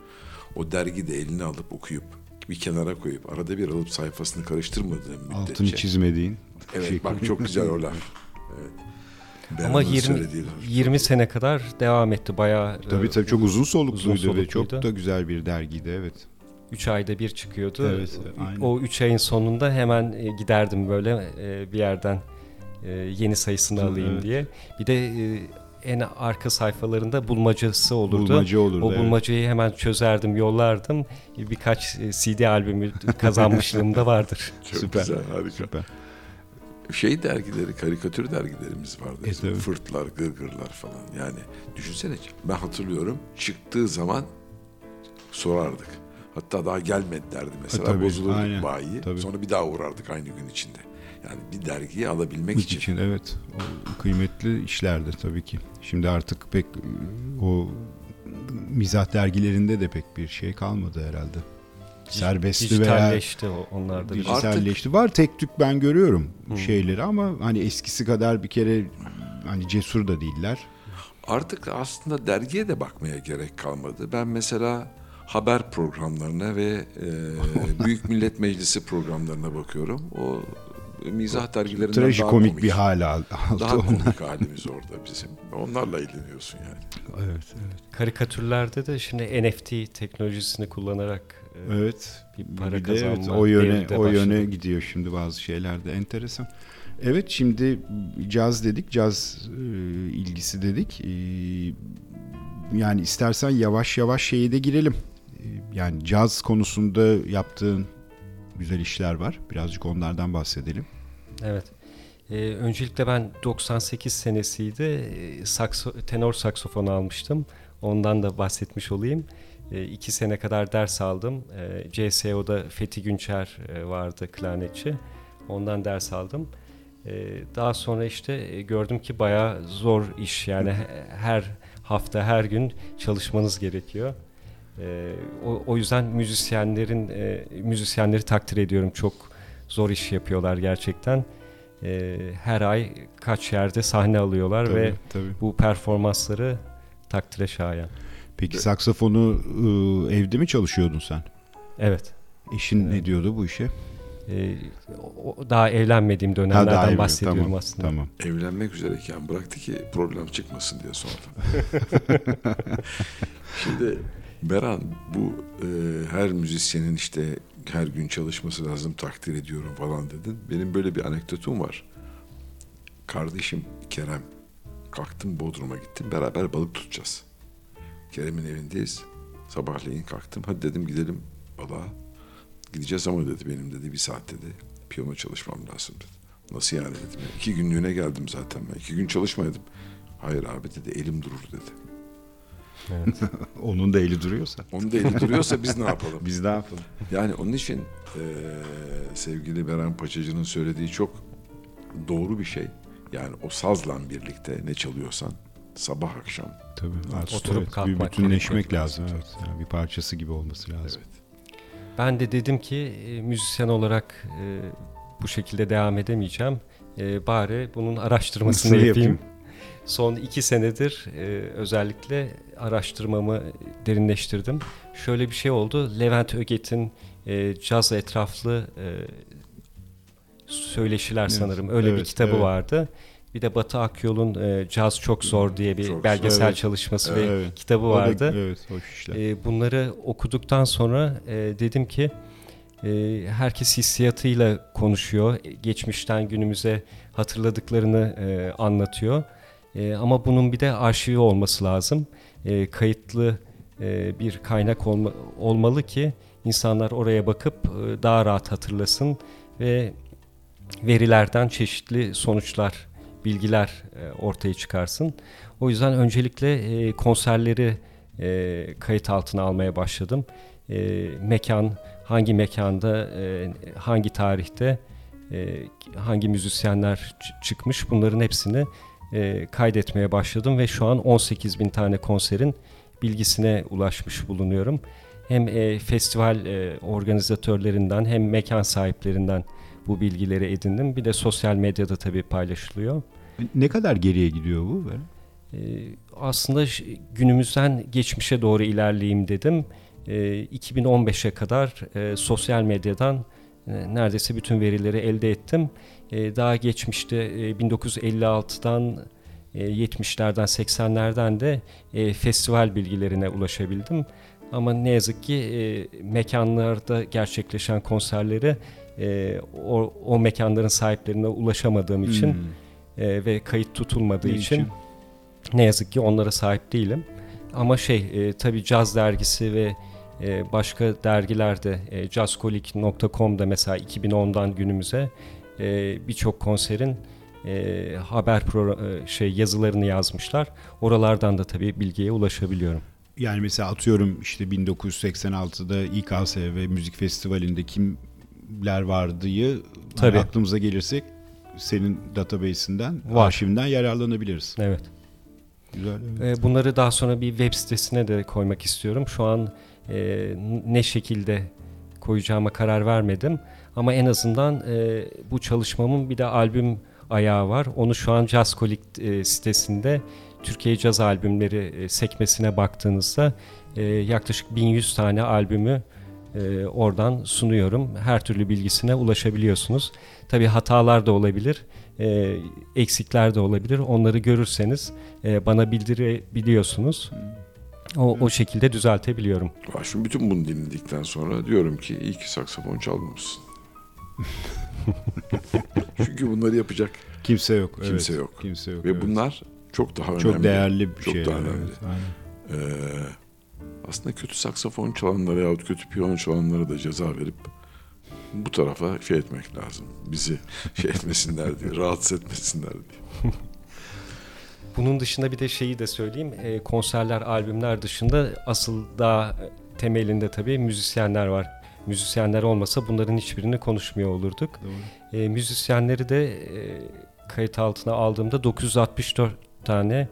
Speaker 4: O dergi de eline alıp okuyup bir kenara koyup arada bir alıp sayfasını karıştırmadığı müddetçe.
Speaker 3: Altını çizmediğin
Speaker 4: Evet
Speaker 3: şey.
Speaker 4: bak çok güzel o laf. Evet.
Speaker 5: Ama
Speaker 4: Beran'ın
Speaker 5: 20,
Speaker 4: söylediği laf.
Speaker 5: 20 sene kadar devam etti. Bayağı
Speaker 3: Tabii tabii çok uzun solukluydu,
Speaker 5: Uzun
Speaker 3: ve çok
Speaker 5: solukluydu.
Speaker 3: da güzel bir dergiydi evet.
Speaker 5: 3 ayda bir çıkıyordu.
Speaker 3: Evet, aynen.
Speaker 5: O 3 ayın sonunda hemen e, giderdim böyle e, bir yerden e, yeni sayısını
Speaker 3: Evet.
Speaker 5: alayım diye. Bir de e, en arka sayfalarında bulmacası olurdu.
Speaker 3: Bulmaca olurdu.
Speaker 5: o
Speaker 3: evet.
Speaker 5: bulmacayı hemen çözerdim, yollardım. E, Birkaç e, CD albümü kazanmışlığım da vardır.
Speaker 4: Çok
Speaker 3: Süper.
Speaker 4: güzel harika.
Speaker 3: Süper.
Speaker 4: Şey dergileri, karikatür dergilerimiz vardı.
Speaker 3: E, tabii.
Speaker 4: Fırtlar, gırgırlar falan. Yani düşünsene ben hatırlıyorum çıktığı zaman sorardık. Hatta daha gelmedi derdi mesela.
Speaker 3: E, tabii, aynen,
Speaker 4: bayi.
Speaker 3: tabii.
Speaker 4: Sonra bir daha uğrardık aynı gün içinde. Yani bir dergiyi alabilmek için.
Speaker 3: için evet. O kıymetli işlerdi tabii ki. Şimdi artık pek e, o mizah dergilerinde de pek bir şey kalmadı herhalde. Serbestli veya
Speaker 5: onlar da.
Speaker 3: dijitalleşti. Var tek tük ben görüyorum
Speaker 5: Hmm.
Speaker 3: şeyleri ama hani eskisi kadar bir kere hani cesur da değiller.
Speaker 4: Artık aslında dergiye de bakmaya gerek kalmadı. Ben mesela haber programlarına ve e, Büyük Millet Meclisi programlarına bakıyorum. O mizah dergilerinden daha
Speaker 3: Trajikomik
Speaker 4: komik.
Speaker 3: bir hal al- aldı
Speaker 4: Daha
Speaker 3: onlar.
Speaker 4: komik halimiz orada bizim. Onlarla ilgileniyorsun yani.
Speaker 3: Evet, evet.
Speaker 5: Karikatürlerde de şimdi NFT teknolojisini kullanarak
Speaker 3: Evet.
Speaker 5: bir para
Speaker 3: Bir de evet,
Speaker 5: kazanma
Speaker 3: o yöne
Speaker 5: de
Speaker 3: o yöne gidiyor şimdi bazı şeylerde enteresan. Evet şimdi caz dedik, caz e, ilgisi dedik. E, yani istersen yavaş yavaş şeye de girelim. E, yani caz konusunda yaptığın güzel işler var. Birazcık onlardan bahsedelim.
Speaker 5: Evet. Ee, öncelikle ben 98 senesiydi. Ee, sakso, tenor saksofonu almıştım. Ondan da bahsetmiş olayım. Ee, iki sene kadar ders aldım. Ee, CSO'da Fethi Günçer e, vardı klarnetçi. Ondan ders aldım. Ee, daha sonra işte e, gördüm ki bayağı zor iş. Yani he- her hafta her gün çalışmanız gerekiyor. Ee, o, o yüzden müzisyenlerin e, müzisyenleri takdir ediyorum. Çok zor iş yapıyorlar gerçekten. Ee, her ay kaç yerde sahne alıyorlar
Speaker 3: Tabii,
Speaker 5: ve
Speaker 3: tabii.
Speaker 5: bu performansları takdire şayan.
Speaker 3: Peki saksafonu e, evde mi çalışıyordun sen?
Speaker 5: Evet.
Speaker 3: Eşin ne diyordu bu işe?
Speaker 5: Ee, o- daha evlenmediğim
Speaker 3: Ha,
Speaker 5: dönemlerden
Speaker 3: daha iyi,
Speaker 5: bahsediyorum
Speaker 3: tamam,
Speaker 5: aslında.
Speaker 3: Tamam.
Speaker 4: Evlenmek üzereyken bıraktı ki problem çıkmasın diye sordu. Şimdi Beran bu e, her müzisyenin işte her gün çalışması lazım takdir ediyorum falan dedin. Benim böyle bir anekdotum var. Kardeşim Kerem kalktım Bodrum'a gittim beraber balık tutacağız. Kerem'in evindeyiz. Sabahleyin kalktım hadi dedim gidelim balığa. Gideceğiz ama dedi benim dedi bir saat dedi. Piyano çalışmam lazım dedi. Nasıl yani dedim. Ya, iki günlüğüne geldim zaten ben. İki gün çalışmadım. Hayır abi dedi elim durur dedi.
Speaker 3: Onun da eli duruyorsa.
Speaker 4: Onun da eli duruyorsa biz ne yapalım?
Speaker 3: Biz ne yapalım?
Speaker 4: Yani onun için eee, sevgili Beren Paçacı'nın söylediği çok doğru bir şey. Yani o sazla birlikte ne çalıyorsan sabah akşam.
Speaker 3: Tabii. Artık
Speaker 5: Oturup
Speaker 3: evet,
Speaker 5: kalkmak
Speaker 3: bir bütünleşmek lazım. Evet. Yani bir parçası gibi olması lazım.
Speaker 4: Evet.
Speaker 5: Ben de dedim ki e, müzisyen olarak e, bu şekilde devam edemeyeceğim. E, bari bunun araştırmasını
Speaker 3: Nasıl
Speaker 5: yapayım.
Speaker 3: yapayım?
Speaker 5: Son iki senedir e, özellikle araştırmamı derinleştirdim. Şöyle bir şey oldu. Levent Öget'in e, caz etraflı e, söyleşiler
Speaker 3: Evet,
Speaker 5: sanırım. Öyle bir
Speaker 3: evet,
Speaker 5: kitabı
Speaker 3: evet.
Speaker 5: vardı. Bir de Batı Akyol'un e, Caz Çok Zor diye bir
Speaker 4: Çok
Speaker 5: belgesel
Speaker 3: Evet.
Speaker 5: çalışması ve
Speaker 3: Evet.
Speaker 5: kitabı
Speaker 3: O da-
Speaker 5: vardı.
Speaker 3: evet, hoş işler.
Speaker 5: E, bunları okuduktan sonra e, dedim ki e, herkes hissiyatıyla konuşuyor. Geçmişten günümüze hatırladıklarını e, anlatıyor. E, ama bunun bir de arşivi olması lazım. E, kayıtlı e, bir kaynak olma- olmalı ki insanlar oraya bakıp e, daha rahat hatırlasın ve verilerden çeşitli sonuçlar, bilgiler e, ortaya çıkarsın. O yüzden öncelikle e, konserleri e, kayıt altına almaya başladım. Mekan, hangi mekanda, hangi tarihte, hangi müzisyenler çıkmış bunların hepsini kaydetmeye başladım ve şu an 18 bin tane konserin bilgisine ulaşmış bulunuyorum. Hem festival organizatörlerinden hem mekan sahiplerinden bu bilgileri edindim. Bir de sosyal medyada tabii paylaşılıyor.
Speaker 3: Ne kadar geriye gidiyor bu? Beren?
Speaker 5: Ee, aslında günümüzden geçmişe doğru ilerleyeyim dedim. Ee, 2015'e kadar e, sosyal medyadan e, neredeyse bütün verileri elde ettim. E, daha geçmişte e, 1956'dan e, 70'lerden 80'lerden de e, festival bilgilerine ulaşabildim. Ama ne yazık ki mekanlarda gerçekleşen konserleri o, o mekanların sahiplerine ulaşamadığım için
Speaker 3: Hmm.
Speaker 5: E, ve kayıt tutulmadığı için,
Speaker 3: için?
Speaker 5: ne yazık ki onlara sahip değilim. Ama şey e, tabii caz dergisi ve e, başka dergilerde e, jazzkolik.com'da mesela 2010'dan günümüze e, birçok konserin e, haber pro- e, şey yazılarını yazmışlar. Oralardan da tabii bilgiye ulaşabiliyorum.
Speaker 3: Yani mesela atıyorum işte 1986'da İKSV Müzik Festivali'nde kimler vardığı hani
Speaker 5: Tabii.
Speaker 3: aklımıza gelirsek senin database'inden,
Speaker 5: Var.
Speaker 3: arşivinden yararlanabiliriz.
Speaker 5: Evet.
Speaker 3: Güzel. evet.
Speaker 5: E, bunları daha sonra bir web sitesine de koymak istiyorum. Şu an e, ne şekilde koyacağıma karar vermedim. Ama en azından e, bu çalışmamın bir de albüm ayağı var. Onu şu an Jazzkolik e, sitesinde Türkiye Caz albümleri e, sekmesine baktığınızda e, yaklaşık 1100 tane albümü e, oradan sunuyorum. Her türlü bilgisine ulaşabiliyorsunuz. Tabii hatalar da olabilir, e, eksikler de olabilir. Onları görürseniz e, bana bildirebiliyorsunuz. O, o şekilde düzeltebiliyorum.
Speaker 4: Vay, Şimdi bütün bunu dinledikten sonra diyorum ki iyi ki saksafon çalmamışsın. Çünkü bunları yapacak
Speaker 3: Kimse yok.
Speaker 4: Kimse
Speaker 3: evet.
Speaker 4: yok.
Speaker 3: Kimse yok.
Speaker 4: ve
Speaker 3: evet.
Speaker 4: bunlar çok daha
Speaker 3: çok
Speaker 4: önemli.
Speaker 3: değerli bir
Speaker 4: Çok
Speaker 3: şey.
Speaker 4: daha
Speaker 3: evet,
Speaker 4: önemli.
Speaker 3: aynen.
Speaker 4: Ee, aslında kötü saksafon çalanlara yahut kötü piyano çalanlara da ceza verip bu tarafa şey etmek lazım. Bizi şey etmesinler diye, rahatsız etmesinler diye.
Speaker 5: Bunun dışında bir de şeyi de söyleyeyim. E, konserler, albümler dışında asıl daha temelinde tabii müzisyenler var. Müzisyenler olmasa bunların hiçbirini konuşmuyor olurduk. E, müzisyenleri de e, kayıt altına aldığımda 964 tane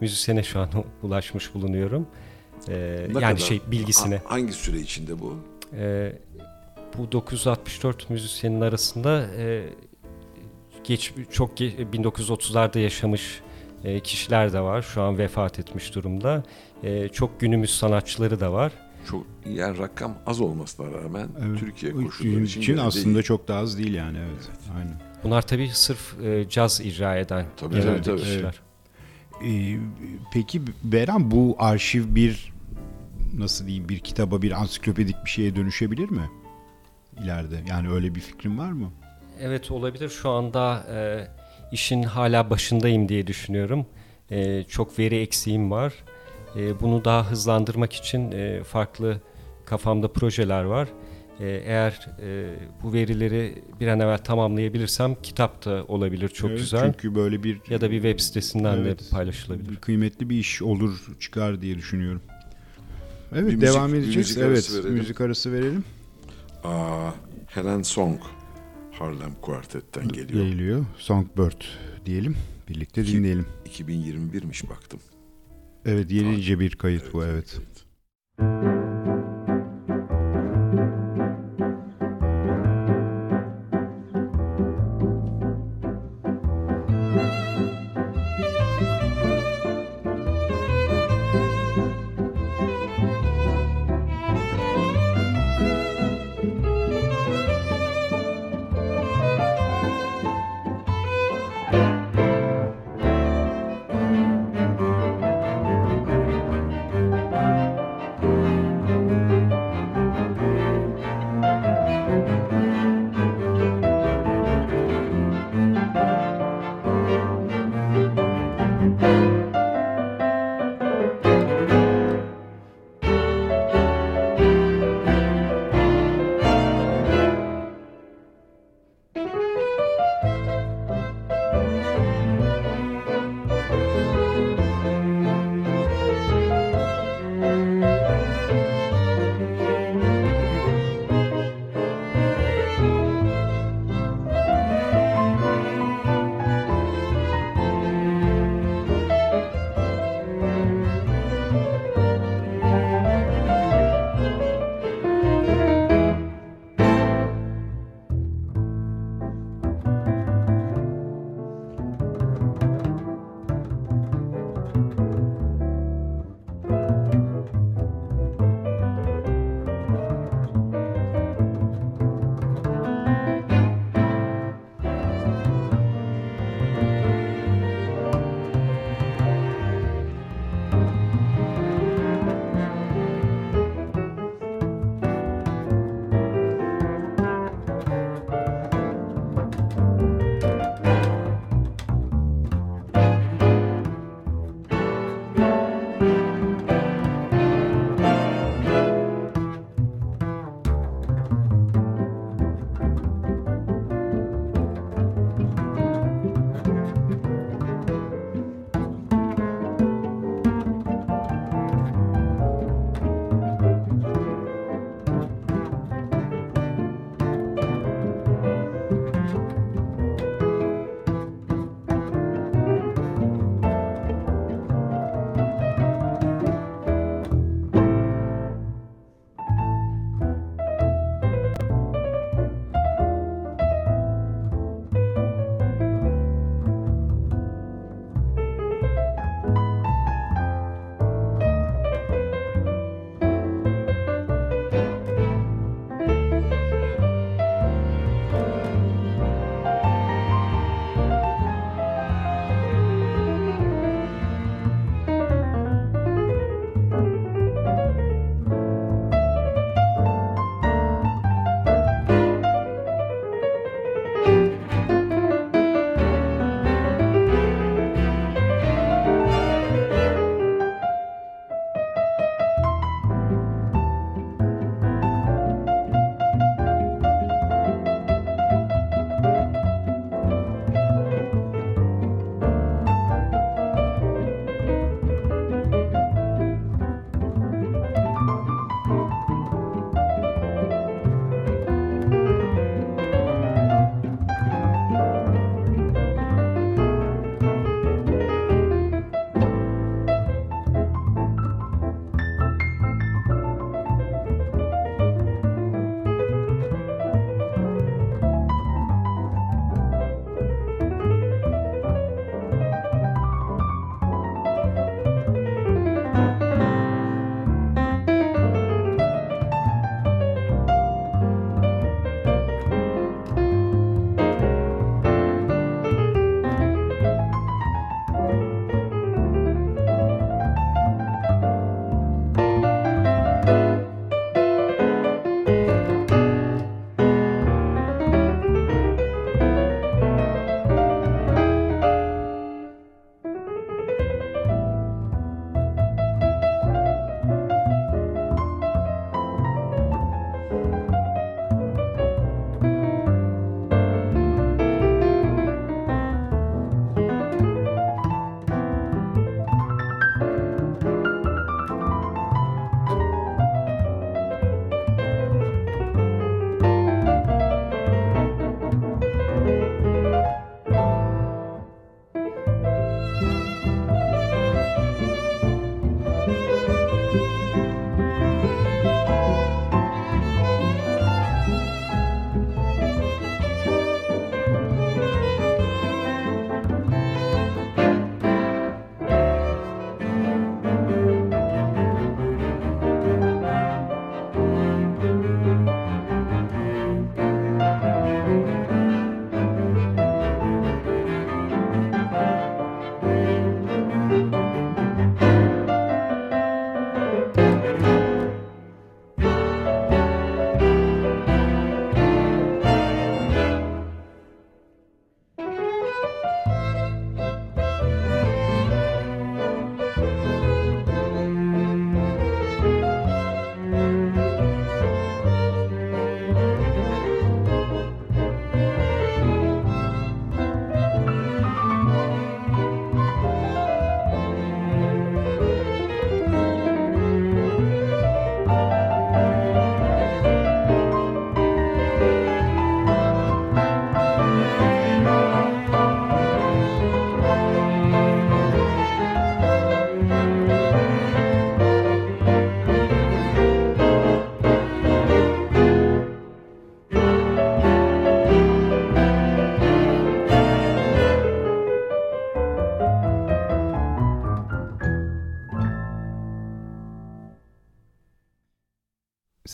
Speaker 5: müzisyene şu an ulaşmış bulunuyorum. E,
Speaker 4: Ne
Speaker 5: yani
Speaker 4: kadar?
Speaker 5: şey bilgisine.
Speaker 4: Ha- hangi süre içinde bu?
Speaker 5: E, bu 964 müzisyenin arasında e, geç çok ge- 1930'larda yaşamış e, kişiler de var. Şu an vefat etmiş durumda. E, çok günümüz sanatçıları da var.
Speaker 4: Çok yani rakam az olmasına rağmen
Speaker 3: Evet.
Speaker 4: Türkiye koşulları için,
Speaker 3: için aslında
Speaker 4: iyi.
Speaker 3: çok da az değil yani evet. Aynen.
Speaker 5: Bunlar tabii sırf e, caz icra eden
Speaker 4: Tabii, tabii, tabii.
Speaker 5: kişiler.
Speaker 3: Ee, peki Beren bu arşiv bir nasıl diyeyim bir kitaba bir ansiklopedik bir şeye dönüşebilir mi? ileride? Yani öyle bir fikrin var mı?
Speaker 5: Evet olabilir. Şu anda e, işin hala başındayım diye düşünüyorum. E, çok veri eksiğim var. E, bunu daha hızlandırmak için e, farklı kafamda projeler var. E, eğer e, bu verileri bir an evvel tamamlayabilirsem kitap da olabilir çok
Speaker 3: Evet,
Speaker 5: güzel.
Speaker 3: Çünkü böyle bir
Speaker 5: Ya da bir web sitesinden
Speaker 3: Evet.
Speaker 5: de paylaşılabilir.
Speaker 3: bir kıymetli bir iş olur çıkar diye düşünüyorum. Evet
Speaker 4: Bir müzik-
Speaker 3: devam
Speaker 4: bir
Speaker 3: edeceğiz.
Speaker 4: müzik
Speaker 3: evet
Speaker 4: arası verelim.
Speaker 3: müzik arası verelim.
Speaker 4: Aa, Helen Song Harlem Quartet'ten geliyor.
Speaker 3: Geliyor. Songbird diyelim. Birlikte
Speaker 4: İki-
Speaker 3: dinleyelim.
Speaker 4: 2021'miş baktım.
Speaker 3: Evet yenice bir kayıt bu evet.
Speaker 6: Thank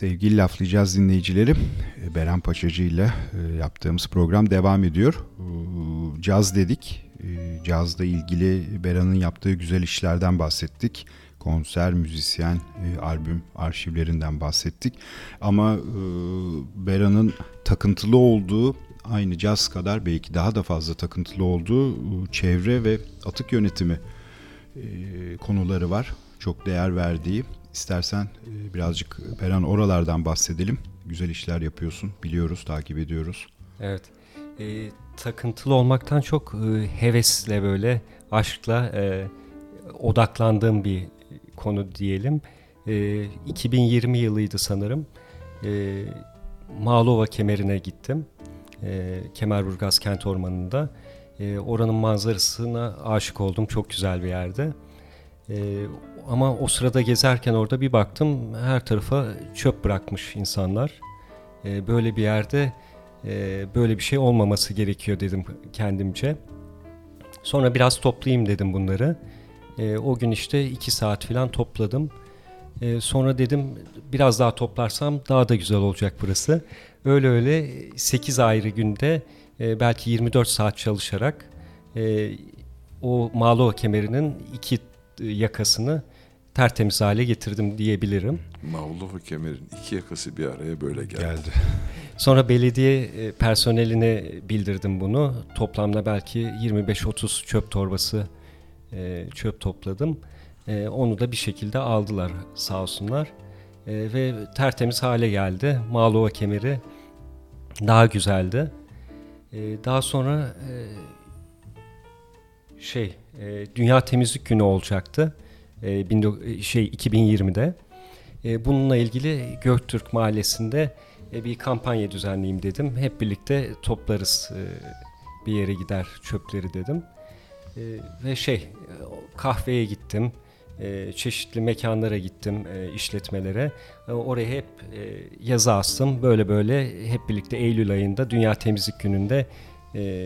Speaker 3: Sevgili laflayacağız dinleyicileri. e, Beren Paçacı ile e, yaptığımız program devam ediyor. E, Caz dedik. Cazla ilgili Beran'ın yaptığı güzel işlerden bahsettik. Konser, müzisyen, albüm arşivlerinden bahsettik. Ama Beran'ın takıntılı olduğu aynı caz kadar belki daha da fazla takıntılı olduğu çevre ve atık yönetimi konuları var. Çok değer verdiği. İstersen e, birazcık Beran oralardan bahsedelim. Güzel işler yapıyorsun. Biliyoruz, takip ediyoruz.
Speaker 5: Evet. E, takıntılı olmaktan çok e, hevesle böyle aşkla e, odaklandığım bir konu diyelim. E, 2020 yılıydı sanırım. E, Malova kemerine gittim. E, Kemerburgaz kent ormanında. E, oranın manzarasına aşık oldum. Çok güzel bir yerde. E, ama o sırada gezerken orada bir baktım her tarafa çöp bırakmış insanlar. E, böyle bir yerde e, böyle bir şey olmaması gerekiyor dedim kendimce. Sonra biraz toplayayım dedim bunları. E, o gün işte iki saat falan topladım. E, sonra dedim biraz daha toplarsam daha da güzel olacak burası. Öyle öyle 8 ayrı günde e, belki 24 saat çalışarak e, o Malova kemerinin iki e, yakasını tertemiz hale getirdim diyebilirim.
Speaker 4: Mavlova kemerin iki yakası bir araya böyle geldi.
Speaker 3: Geldi.
Speaker 5: Sonra belediye e, personeline bildirdim bunu. Toplamda belki 25-30 çöp torbası e, çöp topladım. E, Onu da bir şekilde aldılar sağ olsunlar. Ve tertemiz hale geldi. Malova kemeri daha güzeldi. Daha sonra şey Dünya Temizlik Günü olacaktı. E, bin- e, şey 2020'de. E, Bununla ilgili Göktürk Mahallesi'nde e, bir kampanya düzenleyeyim dedim. Hep birlikte toplarız e, bir yere gider çöpleri dedim. E, Ve şey kahveye gittim. E, Çeşitli mekanlara gittim, işletmelere. Oraya hep yazı astım. Böyle böyle hep birlikte Eylül ayında Dünya Temizlik Günü'nde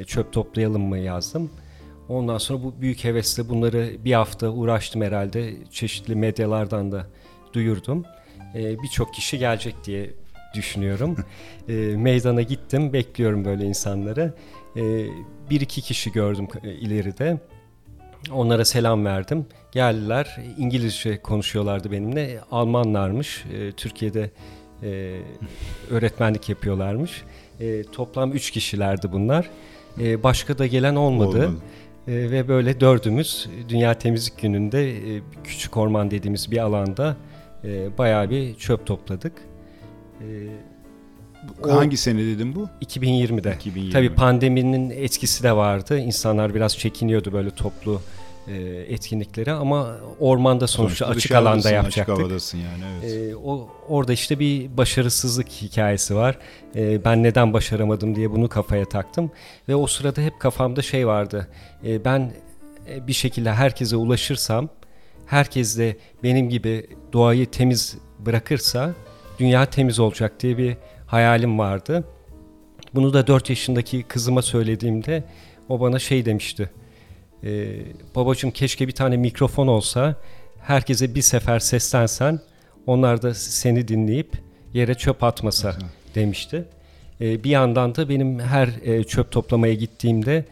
Speaker 5: çöp toplayalım mı yazdım. Ondan sonra bu büyük hevesle bunları bir hafta uğraştım herhalde. Çeşitli medyalardan da duyurdum. Ee, Birçok kişi gelecek diye düşünüyorum. Ee, meydana gittim, bekliyorum böyle insanları. Ee, bir iki kişi gördüm e, ileride. Onlara selam verdim. Geldiler, İngilizce konuşuyorlardı benimle. Almanlarmış, Ee, Türkiye'de e, öğretmenlik yapıyorlarmış. Ee, toplam üç kişilerdi bunlar. Ee, başka da gelen olmadı.
Speaker 3: Olmadı.
Speaker 5: Ee, ve böyle dördümüz Dünya Temizlik Günü'nde e, Küçük Orman dediğimiz bir alanda e, bayağı bir çöp topladık. Ee, o
Speaker 3: Hangi sene dedim bu?
Speaker 5: 2020'de.
Speaker 3: 2020.
Speaker 5: Tabii pandeminin etkisi de vardı. İnsanlar biraz çekiniyordu böyle toplu e, etkinlikleri ama ormanda sonuçta, açık
Speaker 3: dışarıdasın,
Speaker 5: alanda
Speaker 3: Açık
Speaker 5: yapacaktık.
Speaker 3: havadasın yani evet.
Speaker 5: Ee, o orada işte bir başarısızlık hikayesi var. Ee, ben neden başaramadım diye bunu kafaya taktım ve o sırada hep kafamda şey vardı. Ee, ben e, bir şekilde herkese ulaşırsam, herkes de benim gibi doğayı temiz bırakırsa dünya temiz olacak diye bir hayalim vardı. Bunu da 4 yaşındaki kızıma söylediğimde o bana şey demişti. Ee, babacığım keşke bir tane mikrofon olsa herkese bir sefer seslensen onlar da seni dinleyip yere çöp atmasa demişti. Ee, bir yandan da benim her e, çöp toplamaya gittiğimde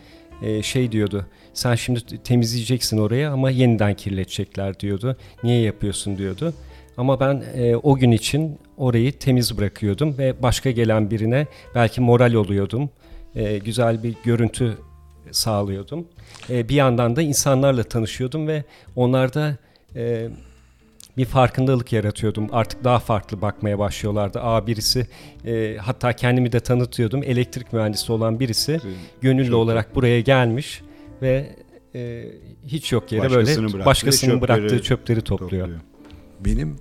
Speaker 5: e, şey diyordu. Sen şimdi temizleyeceksin orayı ama yeniden kirletecekler diyordu. Niye yapıyorsun diyordu. Ama ben e, o gün için orayı temiz bırakıyordum ve başka gelen birine belki moral oluyordum. E, güzel bir görüntü sağlıyordum. E, bir yandan da insanlarla tanışıyordum ve onlarda e, bir farkındalık yaratıyordum. Artık daha farklı bakmaya başlıyorlardı. Aa birisi e, hatta kendimi de tanıtıyordum. Elektrik mühendisi olan birisi gönüllü olarak buraya gelmiş ve e, hiç yok yere
Speaker 3: Başkasının
Speaker 5: böyle
Speaker 3: bıraktığı
Speaker 5: başkasının
Speaker 3: çöpleri
Speaker 5: bıraktığı çöpleri topluyor.
Speaker 3: Topluyor.
Speaker 4: Benim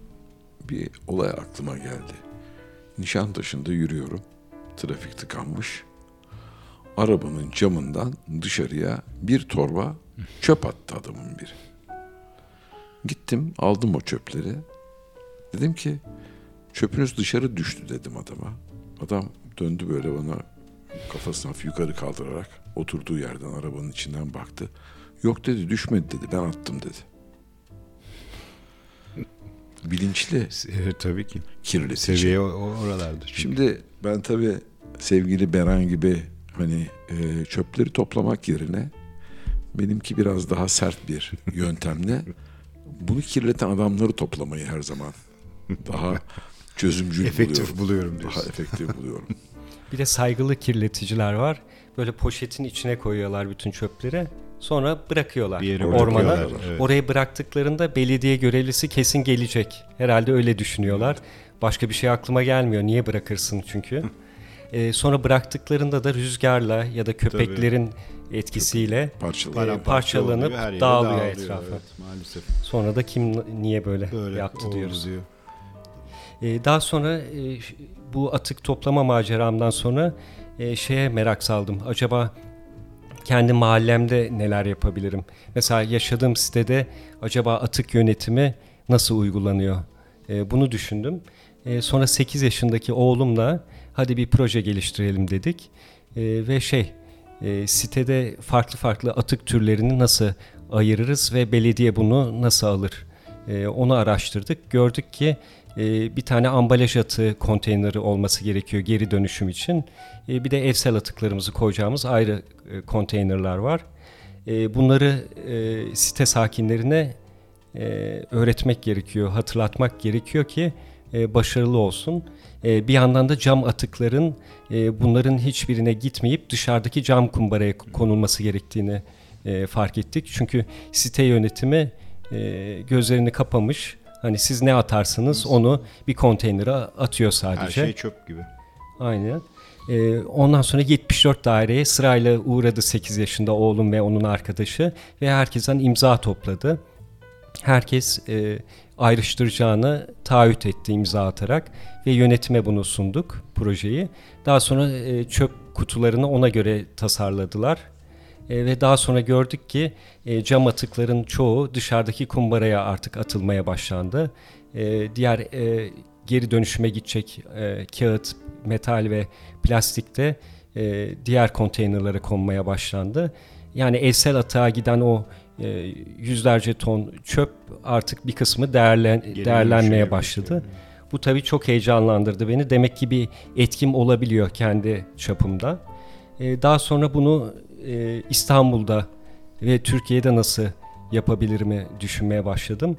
Speaker 4: bir olay aklıma geldi. Nişantaşı'nda yürüyorum. Trafik tıkanmış. Arabanın camından dışarıya bir torba çöp attı adamın biri. Gittim aldım o çöpleri. Dedim ki çöpünüz dışarı düştü dedim adama. Adam döndü böyle bana kafasını hafif yukarı kaldırarak oturduğu yerden arabanın içinden baktı. Yok dedi düşmedi dedi ben attım dedi. bilinçli
Speaker 3: Evet, tabii ki.
Speaker 4: kirletici.
Speaker 3: Seviye oralardır.
Speaker 4: Şimdi ben tabii sevgili Beren gibi hani e, çöpleri toplamak yerine benimki biraz daha sert bir yöntemle bunu kirleten adamları toplamayı her zaman daha çözümcül
Speaker 3: efektif
Speaker 4: buluyorum.
Speaker 3: buluyorum
Speaker 4: Daha efektif buluyorum.
Speaker 5: Bir de saygılı kirleticiler var. Böyle poşetin içine koyuyorlar bütün çöpleri. Sonra bırakıyorlar
Speaker 3: Bir yere
Speaker 5: ormana.
Speaker 3: evet.
Speaker 5: Oraya bıraktıklarında belediye görevlisi kesin gelecek. Herhalde öyle düşünüyorlar. Başka bir şey aklıma gelmiyor. Niye bırakırsın çünkü. Ee, sonra bıraktıklarında da rüzgarla ya da köpeklerin etkisiyle
Speaker 4: Parçalar.
Speaker 3: Paramparça
Speaker 5: parçalanıp
Speaker 3: yere
Speaker 5: dağılıyor etrafa.
Speaker 3: Evet, maalesef.
Speaker 5: sonra da kim niye böyle,
Speaker 3: Böyle
Speaker 5: yaptı diyoruz.
Speaker 3: diyor.
Speaker 5: Ee, daha sonra e, bu atık toplama maceramdan sonra e, şeye merak saldım. Acaba kendi mahallemde neler yapabilirim? Mesela yaşadığım sitede acaba atık yönetimi nasıl uygulanıyor? E, bunu düşündüm. E, sonra 8 yaşındaki oğlumla hadi bir proje geliştirelim dedik. E, ve şey e, sitede farklı farklı atık türlerini nasıl ayırırız ve belediye bunu nasıl alır? E, onu araştırdık. Gördük ki e, bir tane ambalaj atığı konteyneri olması gerekiyor geri dönüşüm için. E, bir de evsel atıklarımızı koyacağımız ayrı e, konteynerler var. E, bunları e, site sakinlerine e, öğretmek gerekiyor, hatırlatmak gerekiyor ki e, başarılı olsun. E, bir yandan da cam atıkların e, bunların hiçbirine gitmeyip dışarıdaki cam kumbaraya konulması gerektiğini e, fark ettik. Çünkü site yönetimi e, gözlerini kapamış. Hani siz ne atarsınız onu bir konteynere atıyor sadece.
Speaker 3: Her şey çöp gibi.
Speaker 5: Aynen. Ee, ondan sonra 74 daireye sırayla uğradı 8 yaşında oğlum ve onun arkadaşı ve herkesten imza topladı. Herkes e, ayrıştıracağını taahhüt etti imza atarak ve yönetime bunu sunduk projeyi. Daha sonra e, çöp kutularını ona göre tasarladılar. E, ve daha sonra gördük ki e, cam atıkların çoğu dışarıdaki kumbaraya artık atılmaya başlandı. E, diğer e, geri dönüşüme gidecek e, kağıt, metal ve plastikte e, diğer konteynerlere konmaya başlandı. Yani evsel atığa giden o e, yüzlerce ton çöp artık bir kısmı değerlen,
Speaker 3: Geri
Speaker 5: değerlenmeye başladı. Bu tabii çok heyecanlandırdı beni. Demek ki bir etkim olabiliyor kendi çapımda. E, daha sonra bunu e, İstanbul'da ve Türkiye'de nasıl yapabilirimi düşünmeye başladım.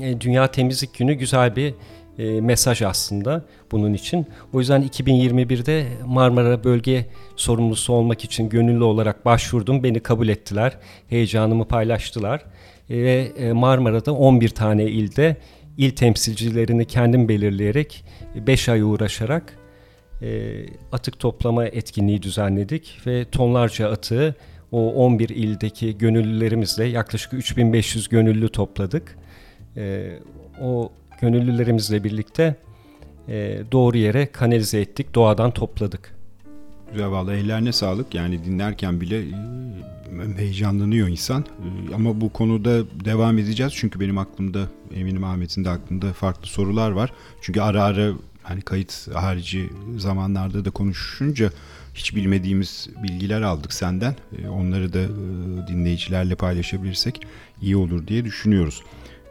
Speaker 5: E, Dünya Temizlik Günü güzel bir e, mesaj aslında bunun için. O yüzden 2021'de Marmara Bölge sorumlusu olmak için gönüllü olarak başvurdum. Beni kabul ettiler. Heyecanımı paylaştılar. E, Ve e, Marmara'da 11 tane ilde il temsilcilerini kendim belirleyerek 5 ay uğraşarak atık toplama etkinliği düzenledik ve tonlarca atığı o 11 ildeki gönüllülerimizle yaklaşık 3500 gönüllü topladık. O gönüllülerimizle birlikte e, doğru yere kanalize ettik, doğadan topladık.
Speaker 3: Güzel valla ellerine sağlık. Yani dinlerken bile e, heyecanlanıyor insan. E, Ama bu konuda devam edeceğiz. Çünkü benim aklımda, eminim Ahmet'in de aklında farklı sorular var. Çünkü ara ara hani kayıt harici zamanlarda da konuşunca hiç bilmediğimiz bilgiler aldık senden. E, Onları da dinleyicilerle paylaşabilirsek iyi olur diye düşünüyoruz.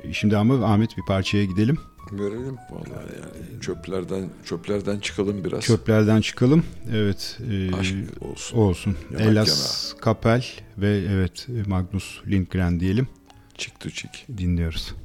Speaker 3: E, Şimdi ama Ahmet bir parçaya gidelim.
Speaker 4: Görelim vallahi yani çöplerden çöplerden çıkalım biraz.
Speaker 3: Çöplerden çıkalım. Evet. e,
Speaker 4: Aşk olsun.
Speaker 3: Olsun.
Speaker 4: Yanak
Speaker 3: Elas Kapel ve evet Magnus Lindgren diyelim.
Speaker 4: Çık tu çık.
Speaker 3: Dinliyoruz.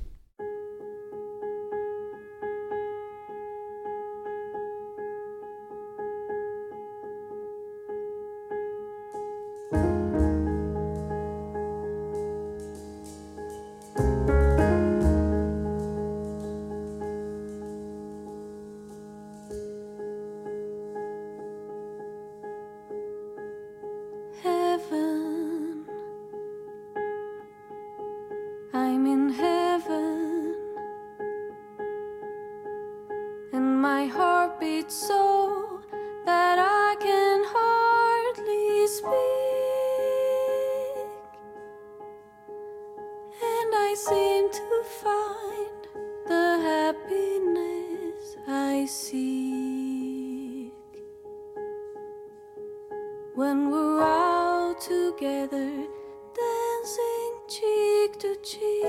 Speaker 7: Seem to find the happiness I seek when we're out together, dancing cheek to cheek.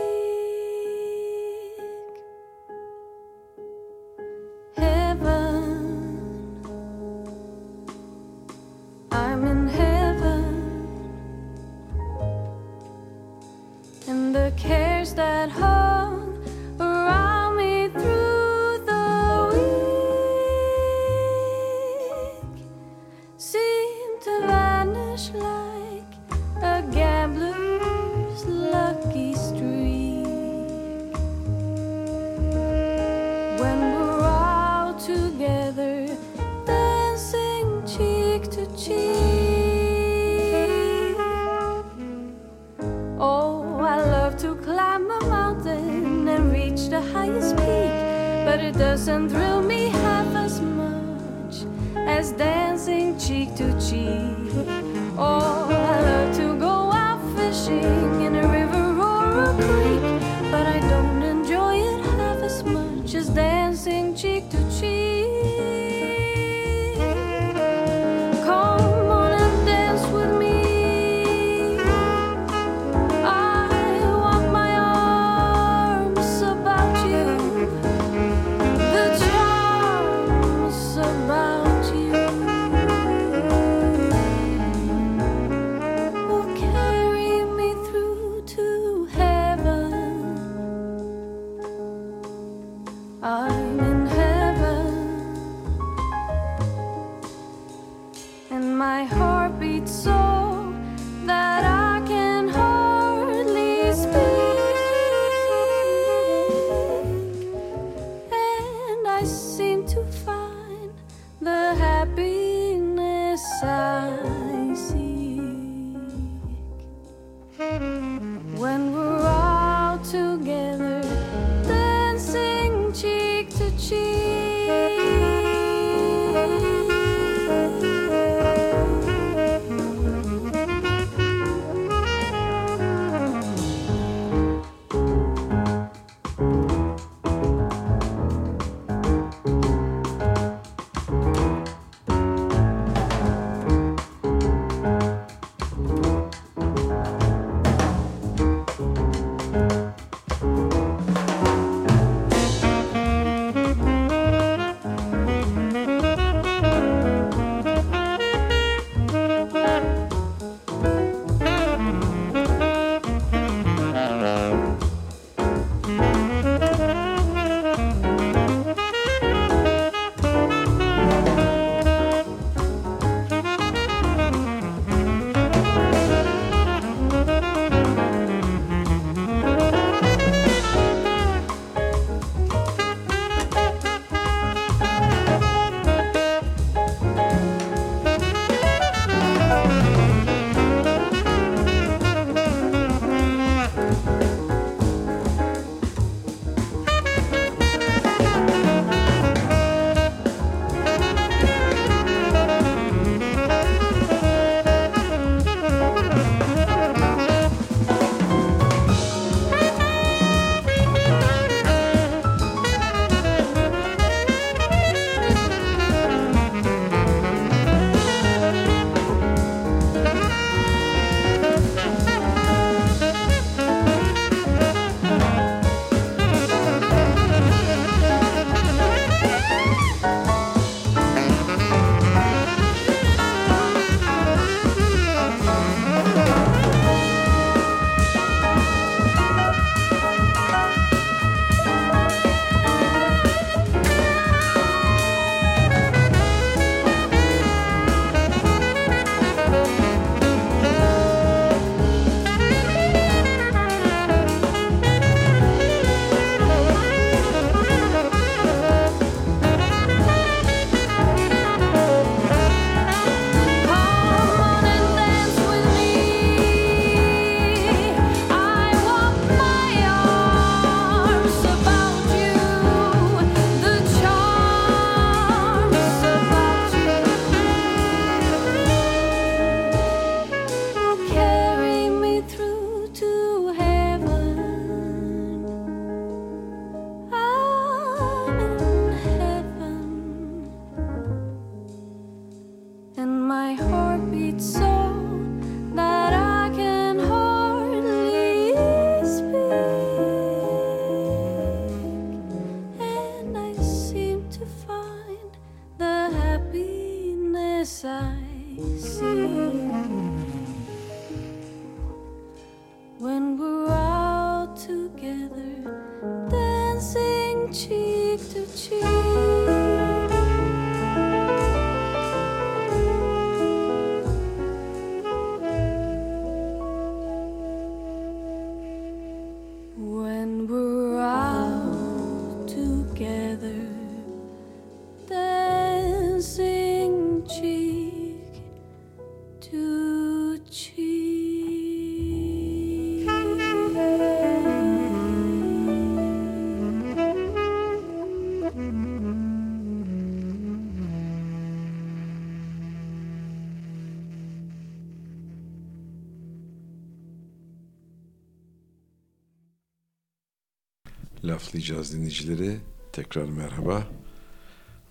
Speaker 4: Laflayacağız dinleyicileri. Tekrar merhaba.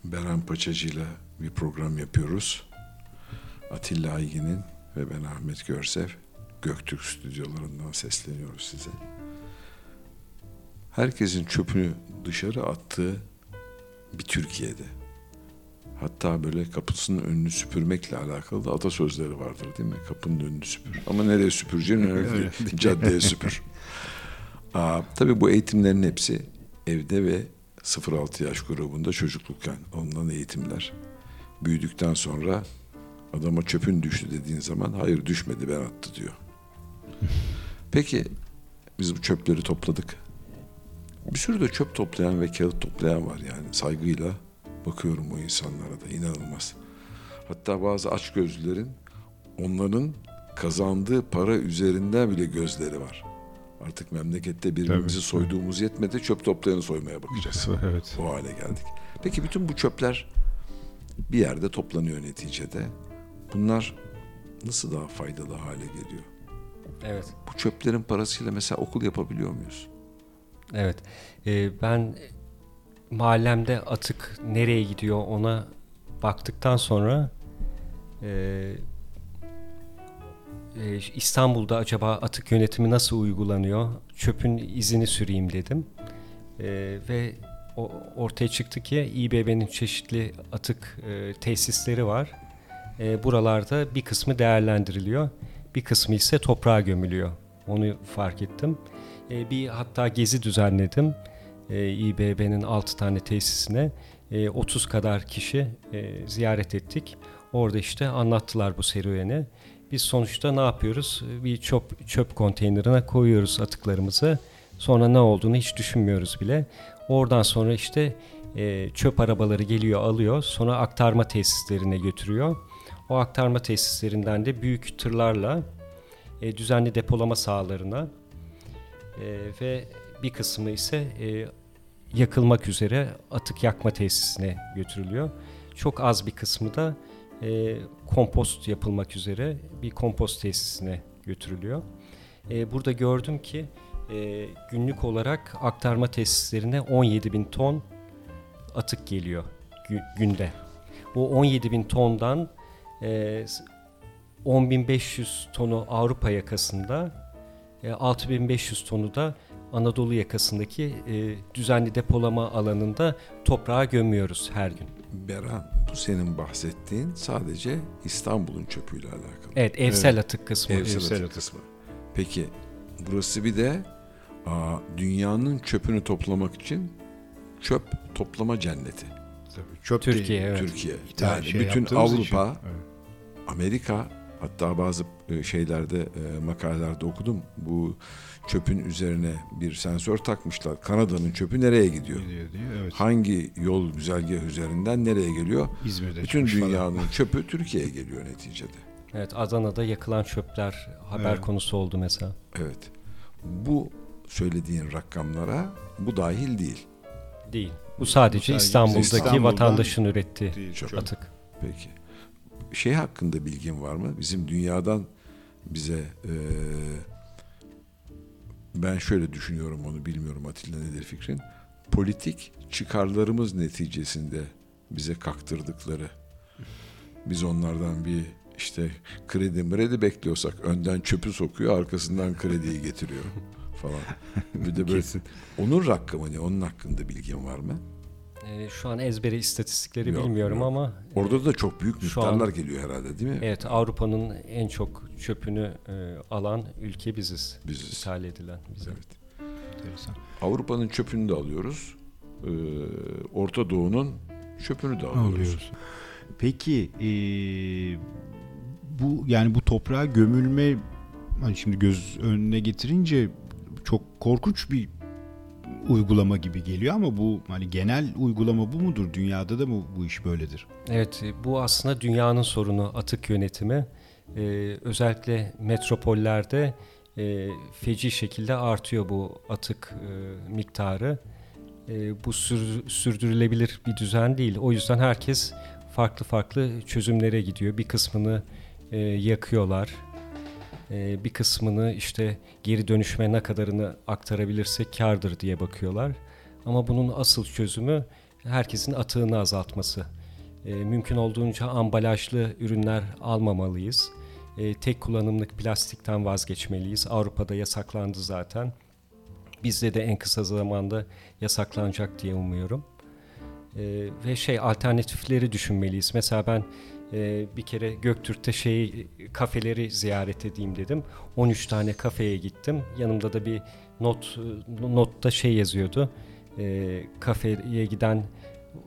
Speaker 4: Beren Paçacı ile bir program yapıyoruz. Atilla Aygin'in ve ben Ahmet Görsev Göktürk stüdyolarından sesleniyoruz size. Herkesin çöpünü dışarı attığı bir Türkiye'de. Hatta böyle kapısının önünü süpürmekle alakalı da atasözleri vardır değil mi? Kapının önünü süpür. Ama nereye süpüreceğin önemli değil. Caddeye süpür. Aa, tabii bu eğitimlerin hepsi evde ve 0-6 yaş grubunda çocuklukken alınan eğitimler. Büyüdükten sonra adama çöpün düştü dediğin zaman hayır düşmedi ben attı diyor. Peki biz bu çöpleri topladık. Bir sürü de çöp toplayan ve kağıt toplayan var yani saygıyla bakıyorum o insanlara da inanılmaz. Hatta bazı aç gözlülerin onların kazandığı para üzerinden bile gözleri var. Artık memlekette birbirimizi
Speaker 2: Tabii.
Speaker 4: soyduğumuz yetmedi çöp toplayanı soymaya bakacağız.
Speaker 2: evet.
Speaker 4: O hale geldik. Peki bütün bu çöpler bir yerde toplanıyor neticede. Bunlar nasıl daha faydalı hale geliyor?
Speaker 5: Evet.
Speaker 4: Bu çöplerin parasıyla mesela okul yapabiliyor muyuz?
Speaker 5: Evet. Ee, ben mahallemde atık nereye gidiyor ona baktıktan sonra e, e, İstanbul'da acaba atık yönetimi nasıl uygulanıyor? Çöpün izini süreyim dedim. E, ve o, ortaya çıktı ki İBB'nin çeşitli atık e, tesisleri var. E, buralarda bir kısmı değerlendiriliyor. Bir kısmı ise toprağa gömülüyor. Onu fark ettim. E, bir hatta gezi düzenledim. E, İBB'nin 6 tane tesisine. E, 30 kadar kişi e, ziyaret ettik. Orada işte anlattılar bu serüveni. Biz sonuçta ne yapıyoruz? Bir çöp, çöp konteynerine koyuyoruz atıklarımızı. Sonra ne olduğunu hiç düşünmüyoruz bile. Oradan sonra işte e, çöp arabaları geliyor alıyor. Sonra aktarma tesislerine götürüyor. O aktarma tesislerinden de büyük tırlarla e, düzenli depolama sahalarına e, ve bir kısmı ise e, yakılmak üzere atık yakma tesisine götürülüyor. Çok az bir kısmı da e, kompost yapılmak üzere bir kompost tesisine götürülüyor. E, burada gördüm ki e, günlük olarak aktarma tesislerine 17 bin ton atık geliyor gü- günde. Bu 17 bin tondan e, 10.500 tonu Avrupa yakasında, e, 6.500 tonu da Anadolu yakasındaki e, düzenli depolama alanında toprağa gömüyoruz her gün.
Speaker 4: Beran, bu senin bahsettiğin sadece İstanbul'un çöpüyle alakalı.
Speaker 5: Evet, evsel atık kısmı.
Speaker 4: Evsel,
Speaker 2: Evsel
Speaker 4: atık
Speaker 2: atık.
Speaker 4: kısmı. Peki burası bir de aa, dünyanın çöpünü toplamak için çöp toplama cenneti.
Speaker 2: Tabii. Çöp
Speaker 5: Türkiye,
Speaker 2: değil.
Speaker 5: evet.
Speaker 4: Türkiye.
Speaker 2: İthal
Speaker 4: yani
Speaker 2: şey
Speaker 4: bütün Avrupa,
Speaker 2: için. Evet.
Speaker 4: Amerika hatta bazı e, şeylerde e, makalelerde okudum. Bu çöpün üzerine bir sensör takmışlar. Kanada'nın çöpü nereye gidiyor?
Speaker 2: Gidiyor diye, Evet.
Speaker 4: Hangi yol güzergah üzerinden nereye geliyor?
Speaker 2: İzmir'de
Speaker 4: Bütün
Speaker 2: çıkmış falan.
Speaker 4: dünyanın çöpü Türkiye'ye geliyor neticede.
Speaker 5: Evet, Adana'da yakılan çöpler haber
Speaker 2: Evet.
Speaker 5: konusu oldu mesela.
Speaker 4: Evet. Bu söylediğin rakamlara bu dahil değil.
Speaker 5: Değil. Bu sadece,
Speaker 2: sadece
Speaker 5: İstanbul'daki
Speaker 2: İstanbul'dan
Speaker 5: vatandaşın ürettiği
Speaker 2: Değil,
Speaker 4: çöp.
Speaker 5: atık.
Speaker 4: Peki. Şey hakkında bilgin var mı? Bizim dünyadan bize eee, ben şöyle düşünüyorum onu bilmiyorum Atilla nedir fikrin. Politik çıkarlarımız neticesinde bize kaktırdıkları. Biz onlardan bir işte kredi mredi bekliyorsak önden çöpü sokuyor arkasından krediyi getiriyor falan. Bir de böyle
Speaker 2: Kesin.
Speaker 4: onun rakamı ne? Onun hakkında bilgin var mı?
Speaker 5: Ee, şu an ezbere istatistikleri
Speaker 4: Yok,
Speaker 5: bilmiyorum
Speaker 4: yok.
Speaker 5: ama
Speaker 4: Orada da çok büyük miktarlar geliyor herhalde değil mi?
Speaker 5: evet Avrupa'nın en çok çöpünü e, alan ülke biziz.
Speaker 4: Biziz.
Speaker 5: İthal edilen bize.
Speaker 4: Evet.
Speaker 2: Enteresan.
Speaker 4: Avrupa'nın çöpünü de alıyoruz. Ee, Orta Doğu'nun çöpünü de alıyoruz.
Speaker 2: Alıyoruz. Peki eee, bu yani bu toprağa gömülme hani şimdi göz önüne getirince çok korkunç bir uygulama gibi geliyor ama bu hani genel uygulama bu mudur? Dünyada da mı bu iş böyledir?
Speaker 5: Evet, e, bu aslında dünyanın sorunu atık yönetimi. Ee, özellikle metropollerde e, feci şekilde artıyor bu atık e, miktarı. E, bu sür- sürdürülebilir bir düzen değil. O yüzden herkes farklı farklı çözümlere gidiyor. Bir kısmını e, yakıyorlar. E, bir kısmını işte geri dönüşme ne kadarını aktarabilirsek kardır diye bakıyorlar. Ama bunun asıl çözümü herkesin atığını azaltması. E, mümkün olduğunca ambalajlı ürünler almamalıyız. E, tek kullanımlık plastikten vazgeçmeliyiz. Avrupa'da yasaklandı zaten. Bizde de en kısa zamanda yasaklanacak diye umuyorum. Ve şey alternatifleri düşünmeliyiz. Mesela ben e, bir kere Göktürk'te şey kafeleri ziyaret edeyim dedim. 13 tane kafeye gittim. Yanımda da bir not notta şey yazıyordu. E, kafeye giden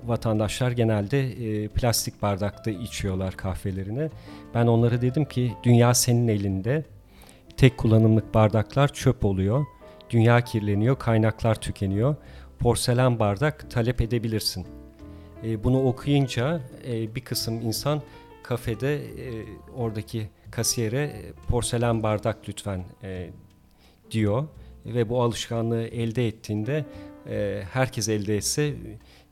Speaker 5: vatandaşlar genelde e, plastik bardakta içiyorlar kahvelerini. Ben onlara dedim ki dünya senin elinde. Tek kullanımlık bardaklar çöp oluyor. Dünya kirleniyor, kaynaklar tükeniyor. Porselen bardak talep edebilirsin. E, bunu okuyunca e, bir kısım insan kafede e, oradaki kasiyere e, porselen bardak lütfen e, diyor ve bu alışkanlığı elde ettiğinde e, herkes elde etse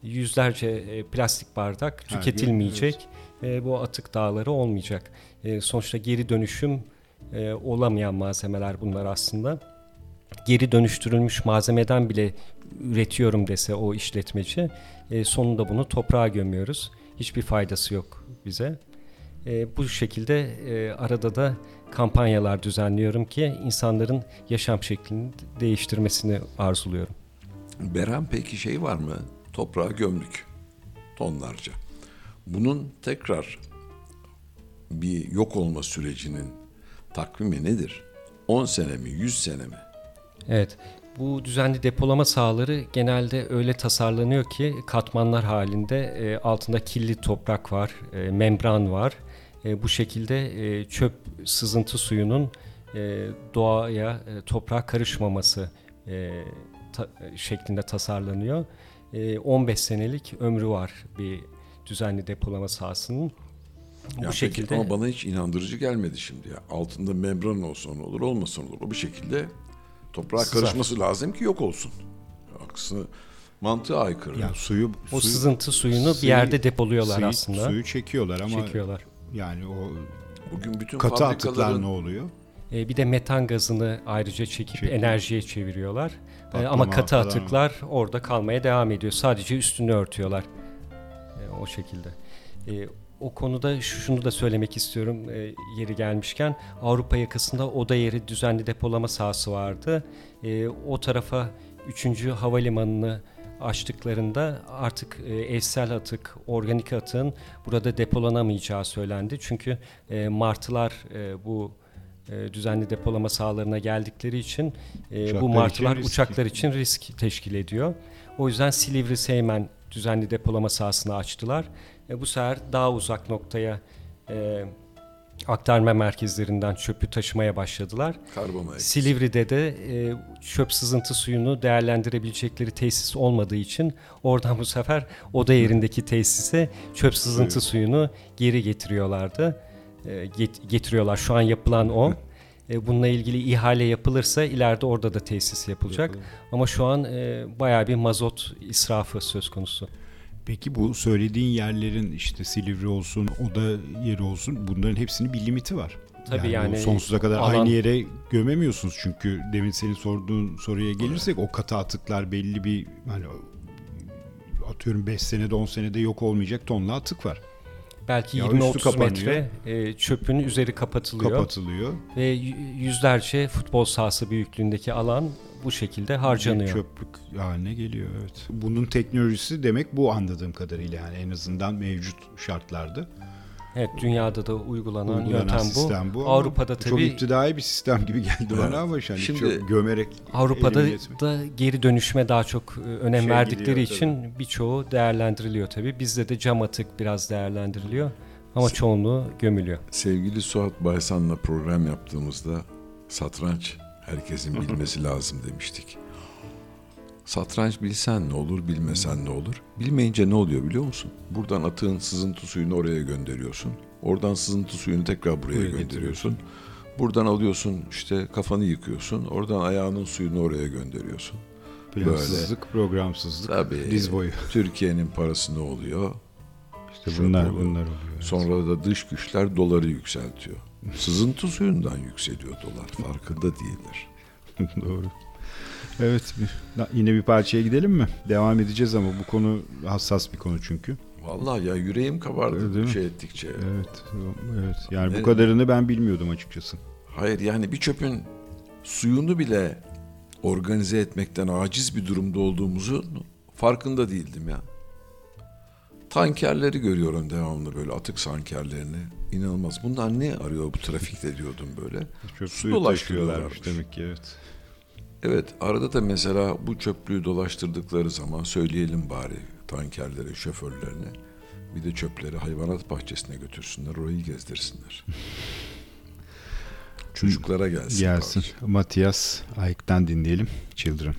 Speaker 5: yüzlerce e, plastik bardak
Speaker 2: Her
Speaker 5: tüketilmeyecek ve bu atık dağları olmayacak. E, sonuçta geri dönüşüm e, olamayan malzemeler bunlar aslında. Geri dönüştürülmüş malzemeden bile üretiyorum dese o işletmeci e, sonunda bunu toprağa gömüyoruz. Hiçbir faydası yok bize. E, bu şekilde e, arada da kampanyalar düzenliyorum ki insanların yaşam şeklini değiştirmesini arzuluyorum.
Speaker 4: Beren peki şey var mı? Toprağa gömdük tonlarca. Bunun tekrar bir yok olma sürecinin takvimi nedir? 10 sene mi, 100 sene mi?
Speaker 5: Evet. Bu düzenli depolama sahaları genelde öyle tasarlanıyor ki katmanlar halinde e, altında kirli toprak var, e, membran var. E, bu şekilde e, çöp sızıntı suyunun e, doğaya, e, toprağa karışmaması e, ta, şeklinde tasarlanıyor. E, 15 senelik ömrü var bir düzenli depolama sahasının.
Speaker 4: Ya
Speaker 5: bu şekilde
Speaker 4: ama bana hiç inandırıcı gelmedi şimdi ya. Altında membran olsa ne olur, olmasa ne olur. O bir şekilde toprağa
Speaker 5: Sızar.
Speaker 4: karışması lazım ki yok olsun. Aksine mantığa aykırı.
Speaker 2: Ya suyu
Speaker 5: o
Speaker 2: suyu-
Speaker 5: sızıntı suyunu bir
Speaker 2: suyu-
Speaker 5: yerde depoluyorlar
Speaker 2: suyu-
Speaker 5: aslında.
Speaker 2: Suyu çekiyorlar ama
Speaker 5: çekiyorlar.
Speaker 2: yani o
Speaker 4: Bugün bütün
Speaker 2: katı atıklar ne oluyor?
Speaker 5: E, bir de metan gazını ayrıca çekip
Speaker 2: Çekiyor.
Speaker 5: enerjiye çeviriyorlar. E,
Speaker 2: Patlama
Speaker 5: ama katı
Speaker 2: falan.
Speaker 5: atıklar orada kalmaya devam ediyor. Sadece üstünü örtüyorlar. E, o şekilde. E, o konuda şunu da söylemek istiyorum e, yeri gelmişken. Avrupa yakasında oda yeri düzenli depolama sahası vardı. E, o tarafa 3. havalimanını açtıklarında artık e, evsel atık, organik atığın burada depolanamayacağı söylendi. Çünkü e, martılar e, bu e, düzenli depolama sahalarına geldikleri için e,
Speaker 2: Uçaklar
Speaker 5: bu
Speaker 2: için
Speaker 5: martılar
Speaker 2: risk.
Speaker 5: uçaklar için risk teşkil ediyor. O yüzden Silivri Seymen düzenli depolama sahasını açtılar. E, bu sefer daha uzak noktaya e, aktarma merkezlerinden çöpü taşımaya başladılar.
Speaker 4: karbon.
Speaker 5: Silivri'de de e, çöp sızıntı suyunu değerlendirebilecekleri tesis olmadığı için oradan bu sefer oda yerindeki tesise çöp sızıntı suyunu geri getiriyorlardı. E, get- getiriyorlar. Şu an yapılan o. E, bununla ilgili ihale yapılırsa ileride orada da tesis yapılacak. Ama şu an e, bayağı bir mazot israfı söz konusu.
Speaker 2: Peki bu söylediğin yerlerin işte Silivri olsun, oda yeri olsun bunların hepsinin bir limiti var.
Speaker 5: Tabii
Speaker 2: o
Speaker 5: yani
Speaker 2: sonsuza kadar
Speaker 5: alan-
Speaker 2: aynı yere gömemiyorsunuz çünkü demin senin sorduğun soruya gelirsek o katı atıklar belli bir hani atıyorum 5 senede 10 senede yok olmayacak tonla atık var.
Speaker 5: Belki
Speaker 2: Ya üstü
Speaker 5: 20-30
Speaker 2: kapanıyor.
Speaker 5: metre e, çöpün üzeri kapatılıyor.
Speaker 2: Kapatılıyor.
Speaker 5: Ve yüzlerce futbol sahası büyüklüğündeki alan bu şekilde harcanıyor.
Speaker 2: Bir çöplük haline geliyor evet. Bunun teknolojisi demek bu anladığım kadarıyla yani en azından mevcut şartlarda.
Speaker 5: Evet dünyada da uygulanan,
Speaker 2: Uygulanan
Speaker 5: yöntem bu.
Speaker 2: sistem bu.
Speaker 5: Avrupa'da
Speaker 2: Çok
Speaker 5: tabii
Speaker 2: iptidai bir sistem gibi geldi bana ama yani
Speaker 4: Şimdi-
Speaker 2: çok gömerek
Speaker 5: Avrupa'da da geri dönüşme daha çok e, önem
Speaker 2: Şey
Speaker 5: verdikleri için birçoğu değerlendiriliyor tabii. Bizde de cam atık biraz değerlendiriliyor ama çoğunluğu gömülüyor.
Speaker 4: Sevgili Suat Baysan'la program yaptığımızda satranç herkesin bilmesi lazım demiştik. Satranç bilsen ne olur, bilmesen ne olur? Bilmeyince ne oluyor biliyor musun? Buradan atığın sızıntı suyunu oraya gönderiyorsun. Oradan sızıntı suyunu tekrar buraya
Speaker 2: Buraya
Speaker 4: gönderiyorsun. Buradan alıyorsun işte kafanı yıkıyorsun. Oradan ayağının suyunu oraya gönderiyorsun.
Speaker 2: Plansızlık, programsızlık,
Speaker 4: Tabii.
Speaker 2: diz boyu.
Speaker 4: Türkiye'nin parası ne oluyor?
Speaker 2: İşte
Speaker 4: Şöyle
Speaker 2: bunlar
Speaker 4: oluyor.
Speaker 2: bunlar oluyor.
Speaker 4: Sonra da dış güçler doları yükseltiyor. Sızıntı suyundan yükseliyor dolar. Farkında değiller.
Speaker 3: Doğru. Evet yine bir parçaya gidelim mi? Devam edeceğiz ama bu konu hassas bir konu çünkü.
Speaker 4: Vallahi ya yüreğim
Speaker 3: Öyle
Speaker 4: kabardı
Speaker 3: mi?
Speaker 4: şey ettikçe.
Speaker 3: Evet. Evet. Yani
Speaker 4: Ne-
Speaker 3: bu kadarını ben bilmiyordum açıkçası.
Speaker 4: Hayır yani bir çöpün suyunu bile organize etmekten aciz bir durumda olduğumuzu farkında değildim ya. Tankerleri görüyorum devamlı böyle atık tankerlerini. İnanılmaz. Bunlar ne arıyor bu trafikte diyordum böyle.
Speaker 3: Çöp
Speaker 4: Su dolaştırıyorlarmış.
Speaker 3: demek ki evet.
Speaker 4: Evet arada da mesela bu çöplüğü dolaştırdıkları zaman söyleyelim bari tankerlere, şoförlerine. Bir de çöpleri hayvanat bahçesine götürsünler, orayı gezdirsinler. Çocuklara gelsin.
Speaker 3: Gelsin. Matias Ayık'tan dinleyelim. Children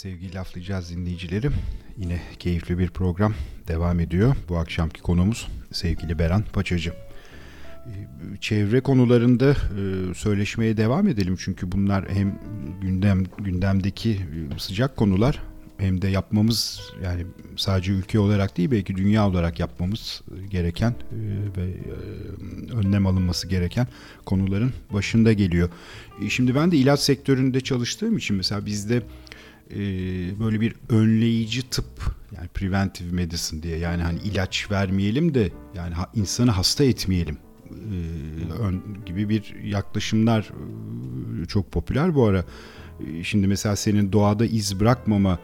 Speaker 3: sevgili laflayacağız dinleyicilerim. Yine keyifli bir program devam ediyor. Bu akşamki konumuz sevgili Beran Paçacı. Ee, çevre konularında e, söyleşmeye devam edelim çünkü bunlar hem gündem gündemdeki e, sıcak konular hem de yapmamız yani sadece ülke olarak değil belki dünya olarak yapmamız gereken e, ve önlem alınması gereken konuların başında geliyor. Şimdi ben de ilaç sektöründe çalıştığım için mesela bizde böyle bir önleyici tıp yani preventive medicine diye yani hani ilaç vermeyelim de yani insanı hasta etmeyelim ön gibi bir yaklaşımlar çok popüler bu ara. Şimdi mesela senin doğada iz bırakmama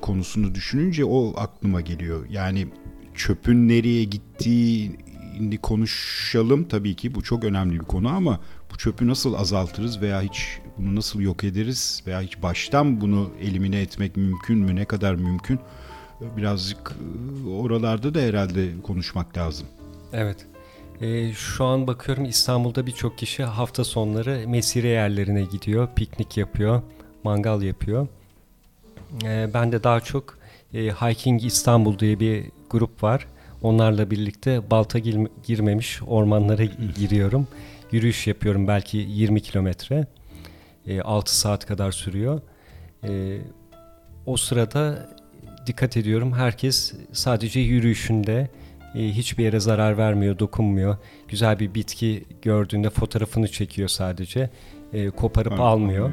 Speaker 3: konusunu düşününce o aklıma geliyor. Yani çöpün nereye gittiğini konuşalım tabii ki bu çok önemli bir konu ama bu çöpü nasıl azaltırız veya hiç bunu nasıl yok ederiz veya hiç baştan bunu elimine etmek mümkün mü ne kadar mümkün birazcık oralarda da herhalde konuşmak lazım.
Speaker 5: Evet. E, şu an bakıyorum İstanbul'da birçok kişi hafta sonları mesire yerlerine gidiyor, piknik yapıyor, mangal yapıyor. E, ben de daha çok e, Hiking İstanbul diye bir grup var. Onlarla birlikte balta gir, girmemiş ormanlara giriyorum. Yürüyüş yapıyorum belki 20 kilometre. E, 6 saat kadar sürüyor. E, o sırada dikkat ediyorum herkes sadece yürüyüşünde e, hiçbir yere zarar vermiyor, dokunmuyor. Güzel bir bitki gördüğünde fotoğrafını çekiyor sadece. E, koparıp evet, almıyor.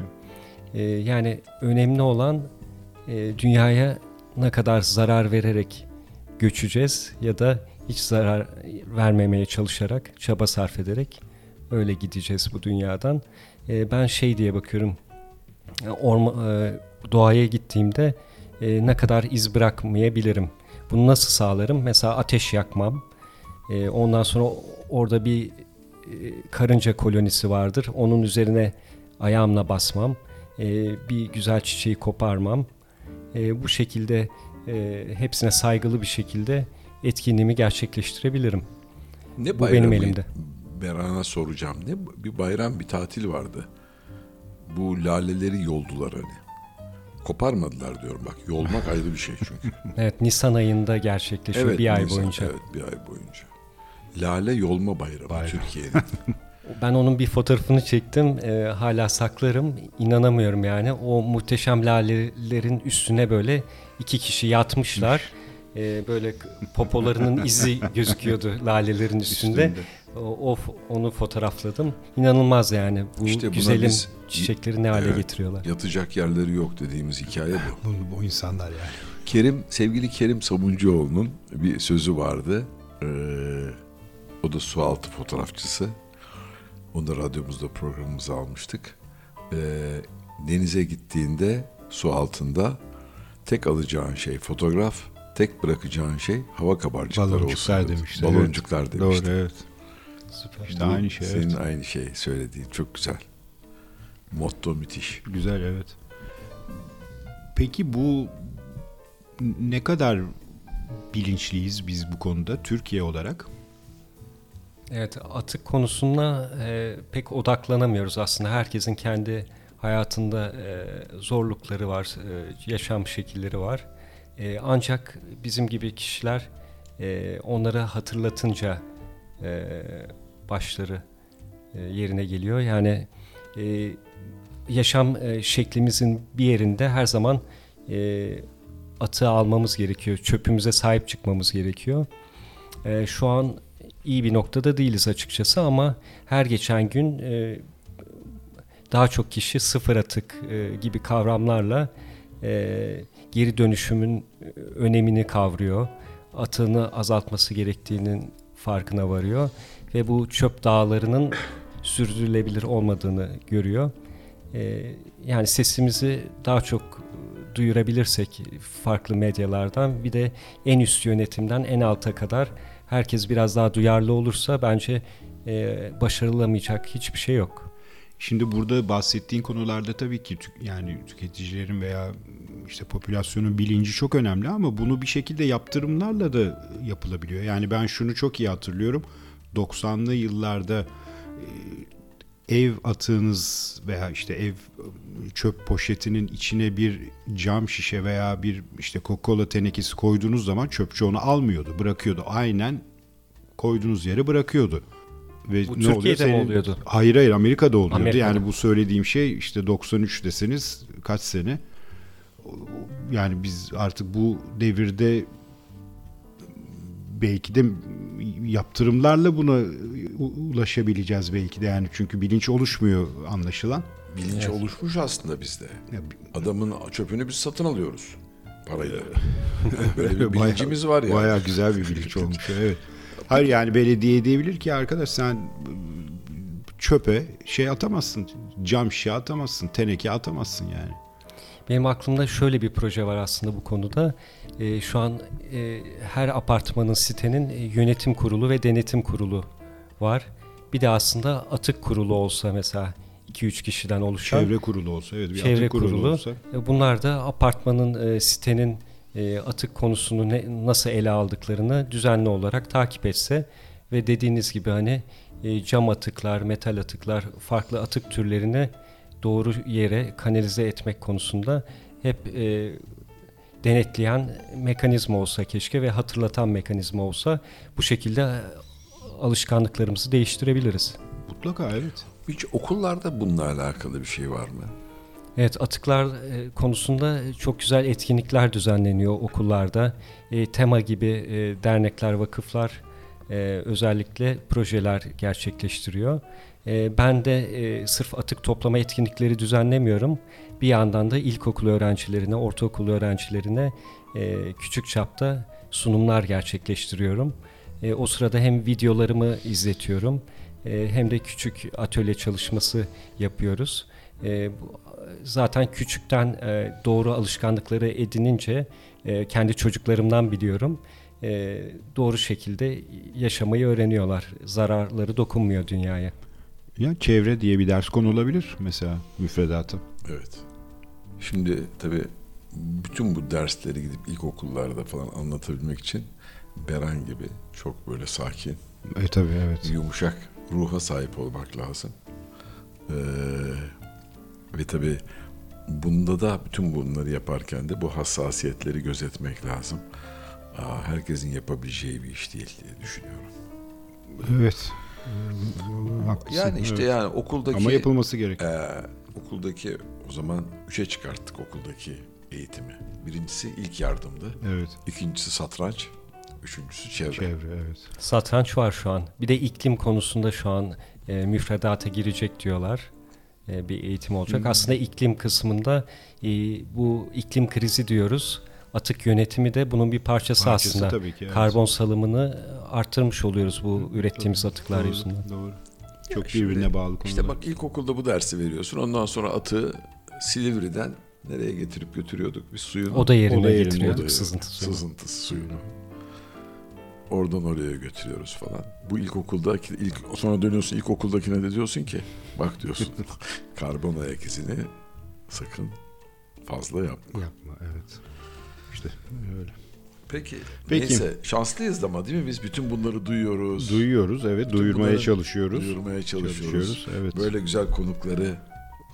Speaker 5: E, yani önemli olan e, dünyaya ne kadar zarar vererek göçeceğiz ya da hiç zarar vermemeye çalışarak, çaba sarf ederek öyle gideceğiz bu dünyadan. E, ben şey diye bakıyorum, orma, e, doğaya gittiğimde e, ne kadar iz bırakmayabilirim bunu nasıl sağlarım? Mesela ateş yakmam. E, ondan sonra orada bir e, karınca kolonisi vardır. Onun üzerine ayağımla basmam. E, bir güzel çiçeği koparmam. E, bu şekilde e, hepsine saygılı bir şekilde etkinliğimi gerçekleştirebilirim.
Speaker 4: Ne bu benim elimde. Beran'a soracağım. Ne bir bayram bir tatil vardı. Bu laleleri yoldular hani. Koparmadılar diyorum bak. Yolmak ayrı bir şey çünkü.
Speaker 5: evet Nisan ayında gerçekleşiyor
Speaker 4: evet,
Speaker 5: bir ay
Speaker 4: Nisan,
Speaker 5: boyunca.
Speaker 4: Evet bir ay boyunca. Lale Yolma Bayramı Bayram. Türkiye'nin.
Speaker 5: ben onun bir fotoğrafını çektim. E, hala saklarım. İnanamıyorum yani. O muhteşem lalelerin üstüne böyle iki kişi yatmışlar. E, böyle popolarının izi gözüküyordu lalelerin üstünde. üstünde. O, onu fotoğrafladım. İnanılmaz yani. Bu işte güzelim çiçekleri ne hale evet, getiriyorlar.
Speaker 4: Yatacak yerleri yok dediğimiz hikaye bu.
Speaker 3: bu, bu insanlar yani.
Speaker 4: Kerim, sevgili Kerim Sabuncuoğlu'nun bir sözü vardı. Ee, o da sualtı fotoğrafçısı. Onu da radyomuzda programımıza almıştık. Ee, denize gittiğinde su altında tek alacağın şey fotoğraf, tek bırakacağın şey hava kabarcıkları
Speaker 3: Baloncuklar
Speaker 4: olsun.
Speaker 3: demişti.
Speaker 4: Baloncuklar
Speaker 3: evet.
Speaker 4: demişti.
Speaker 3: Doğru evet. Süper. İşte Bu, aynı şey.
Speaker 4: Senin
Speaker 3: evet.
Speaker 4: aynı şey söylediğin çok güzel. Motto müthiş.
Speaker 3: Güzel evet. Peki bu ne kadar bilinçliyiz biz bu konuda Türkiye olarak?
Speaker 5: Evet atık konusunda e, pek odaklanamıyoruz aslında. Herkesin kendi hayatında e, zorlukları var, e, yaşam şekilleri var. E, ancak bizim gibi kişiler e, onlara hatırlatınca e, başları e, yerine geliyor. Yani e, yaşam e, şeklimizin bir yerinde her zaman e, atığı almamız gerekiyor. Çöpümüze sahip çıkmamız gerekiyor. E, şu an iyi bir noktada değiliz açıkçası ama her geçen gün e, daha çok kişi sıfır atık e, gibi kavramlarla e, geri dönüşümün önemini kavruyor. Atığını azaltması gerektiğinin farkına varıyor ve bu çöp dağlarının sürdürülebilir olmadığını görüyor. Ee, yani sesimizi daha çok duyurabilirsek farklı medyalardan bir de en üst yönetimden en alta kadar herkes biraz daha duyarlı olursa bence e, başarılamayacak hiçbir şey yok.
Speaker 3: Şimdi burada bahsettiğin konularda tabii ki tük, yani tüketicilerin veya işte popülasyonun bilinci çok önemli ama bunu bir şekilde yaptırımlarla da yapılabiliyor. Yani ben şunu çok iyi hatırlıyorum. 90'lı yıllarda ev atığınız veya işte ev çöp poşetinin içine bir cam şişe veya bir işte Coca-Cola tenekesi koyduğunuz zaman çöpçü onu almıyordu. Bırakıyordu. Aynen koyduğunuz yere bırakıyordu. Ve
Speaker 5: Bu
Speaker 3: ne oluyor?
Speaker 5: Türkiye'de mi
Speaker 3: Senin-
Speaker 5: oluyordu?
Speaker 3: Hayır hayır Amerika'da oluyordu.
Speaker 5: Amerika'da.
Speaker 3: Yani bu söylediğim şey işte 93 deseniz kaç sene? Yani biz artık bu devirde belki de yaptırımlarla buna ulaşabileceğiz belki de yani çünkü bilinç oluşmuyor anlaşılan.
Speaker 4: Bilinç oluşmuş aslında bizde.
Speaker 3: Ya,
Speaker 4: Adamın çöpünü biz satın alıyoruz parayla. Böyle bir
Speaker 3: Bayağı-
Speaker 4: bilincimiz var yani.
Speaker 3: Bayağı güzel bir bilinç olmuş. Evet. Hayır yani belediye diyebilir ki arkadaş sen çöpe şey atamazsın. Cam şişe atamazsın. Teneke atamazsın yani.
Speaker 5: Benim aklımda şöyle bir proje var aslında bu konuda. Ee, şu an e, her apartmanın, sitenin e, yönetim kurulu ve denetim kurulu var. Bir de aslında atık kurulu olsa mesela 2-3 kişiden oluşan
Speaker 3: Çevre kurulu olsa evet bir
Speaker 5: çevre
Speaker 3: atık kurulu,
Speaker 5: kurulu.
Speaker 3: olsa.
Speaker 5: E, Bunlar da apartmanın, e, sitenin e, atık konusunu ne, nasıl ele aldıklarını düzenli olarak takip etse ve dediğiniz gibi hani e, cam atıklar, metal atıklar, farklı atık türlerini doğru yere kanalize etmek konusunda hep e, denetleyen mekanizma olsa keşke ve hatırlatan mekanizma olsa bu şekilde e, alışkanlıklarımızı değiştirebiliriz.
Speaker 3: Mutlaka evet.
Speaker 4: Hiç okullarda bununla alakalı bir şey var mı?
Speaker 5: Evet atıklar e, konusunda çok güzel etkinlikler düzenleniyor okullarda. E, tema gibi e, dernekler, vakıflar e, özellikle projeler gerçekleştiriyor. E, ben de e, sırf atık toplama etkinlikleri düzenlemiyorum. Bir yandan da ilkokul öğrencilerine, ortaokul öğrencilerine e, küçük çapta sunumlar gerçekleştiriyorum. E, o sırada hem videolarımı izletiyorum e, hem de küçük atölye çalışması yapıyoruz. E, zaten küçükten e, doğru alışkanlıkları edinince e, kendi çocuklarımdan biliyorum. E, doğru şekilde yaşamayı öğreniyorlar. Zararları dokunmuyor dünyaya.
Speaker 3: Ya çevre diye bir ders konulabilir mesela müfredata.
Speaker 4: Evet. Şimdi tabii bütün bu dersleri gidip ilkokullarda falan anlatabilmek için Beren gibi çok böyle sakin,
Speaker 3: E tabii evet.
Speaker 4: yumuşak ruha sahip olmak lazım. Ee, ve tabii bunda da bütün bunları yaparken de bu hassasiyetleri gözetmek lazım. Aa, herkesin yapabileceği bir iş değil diye düşünüyorum.
Speaker 3: Evet. Haklısın.
Speaker 4: Yani işte
Speaker 3: evet.
Speaker 4: yani okuldaki
Speaker 3: Ama yapılması gerek.
Speaker 4: Ee, okuldaki o zaman üçe çıkarttık okuldaki eğitimi. Birincisi ilk yardımdı.
Speaker 3: Evet.
Speaker 4: İkincisi satranç. Üçüncüsü çevre.
Speaker 3: Çevre evet.
Speaker 5: Satranç var şu an. Bir de iklim konusunda şu an e, müfredata girecek diyorlar. E, bir eğitim olacak. Aslında iklim kısmında e, bu iklim krizi diyoruz. Atık yönetimi de bunun bir parçası,
Speaker 3: Parçası
Speaker 5: aslında.
Speaker 3: tabii ki, evet.
Speaker 5: Karbon salımını artırmış oluyoruz bu ürettiğimiz
Speaker 3: Tabii,
Speaker 5: atıklar
Speaker 3: doğru,
Speaker 5: yüzünden.
Speaker 3: Doğru. Çok
Speaker 4: Şimdi
Speaker 3: birbirine bağlı konular.
Speaker 4: İşte bak ilkokulda bu dersi veriyorsun. Ondan sonra atığı Silivri'den nereye getirip götürüyorduk biz suyunu?
Speaker 5: O da yerine
Speaker 3: Oda yerine,
Speaker 5: getiriyorduk
Speaker 4: Odaya,
Speaker 5: sızıntı suyunu.
Speaker 4: Oradan oraya götürüyoruz falan. Bu ilkokuldaki ilk sonra dönüyorsun ilkokuldakine de diyorsun ki bak diyorsun karbon ayak izini sakın fazla yapma.
Speaker 3: Yapma evet. İşte öyle.
Speaker 4: Peki,
Speaker 3: Peki.
Speaker 4: neyse şanslıyız ama değil mi biz bütün bunları duyuyoruz.
Speaker 3: Duyuyoruz evet.
Speaker 4: Bütün
Speaker 3: Duyurmaya çalışıyoruz.
Speaker 4: Duyurmaya çalışıyoruz.
Speaker 3: Çalışıyoruz, evet.
Speaker 4: Böyle güzel konukları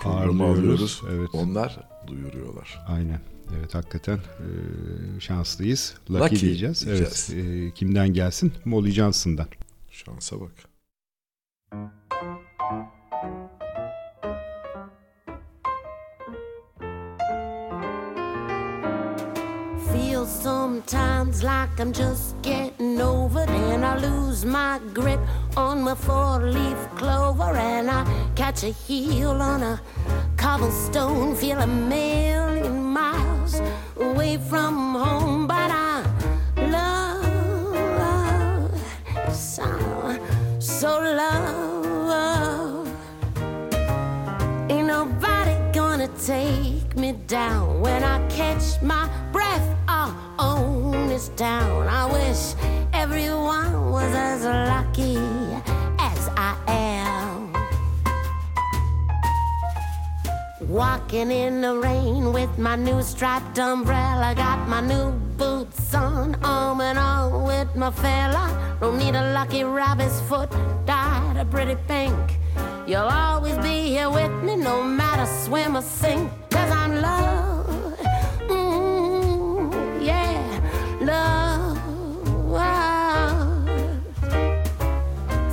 Speaker 3: Ağırlıyoruz,
Speaker 4: alıyoruz.
Speaker 3: evet.
Speaker 4: Onlar duyuruyorlar.
Speaker 3: Aynen. Evet hakikaten e, şanslıyız. Lucky,
Speaker 4: Lucky
Speaker 3: diyeceğiz.
Speaker 4: diyeceğiz.
Speaker 3: Evet. E, kimden gelsin? Molly Johnson'dan.
Speaker 4: Şansa bak.
Speaker 8: Feel sometimes like I'm just getting over it, and I lose my grip on my four-leaf clover, and I catch a heel on a cobblestone. Feel a million miles away from home, but I love so, so love. Ain't nobody gonna take me down when I catch my breath. I'll own this town. I wish everyone was as lucky as I am. Walking in the rain with my new striped umbrella. Got my new boots on, arm in arm with my fella. Don't need a lucky rabbit's foot, dyed a pretty pink. You'll always be here with me, no matter swim or sing, cause I'm love. Love.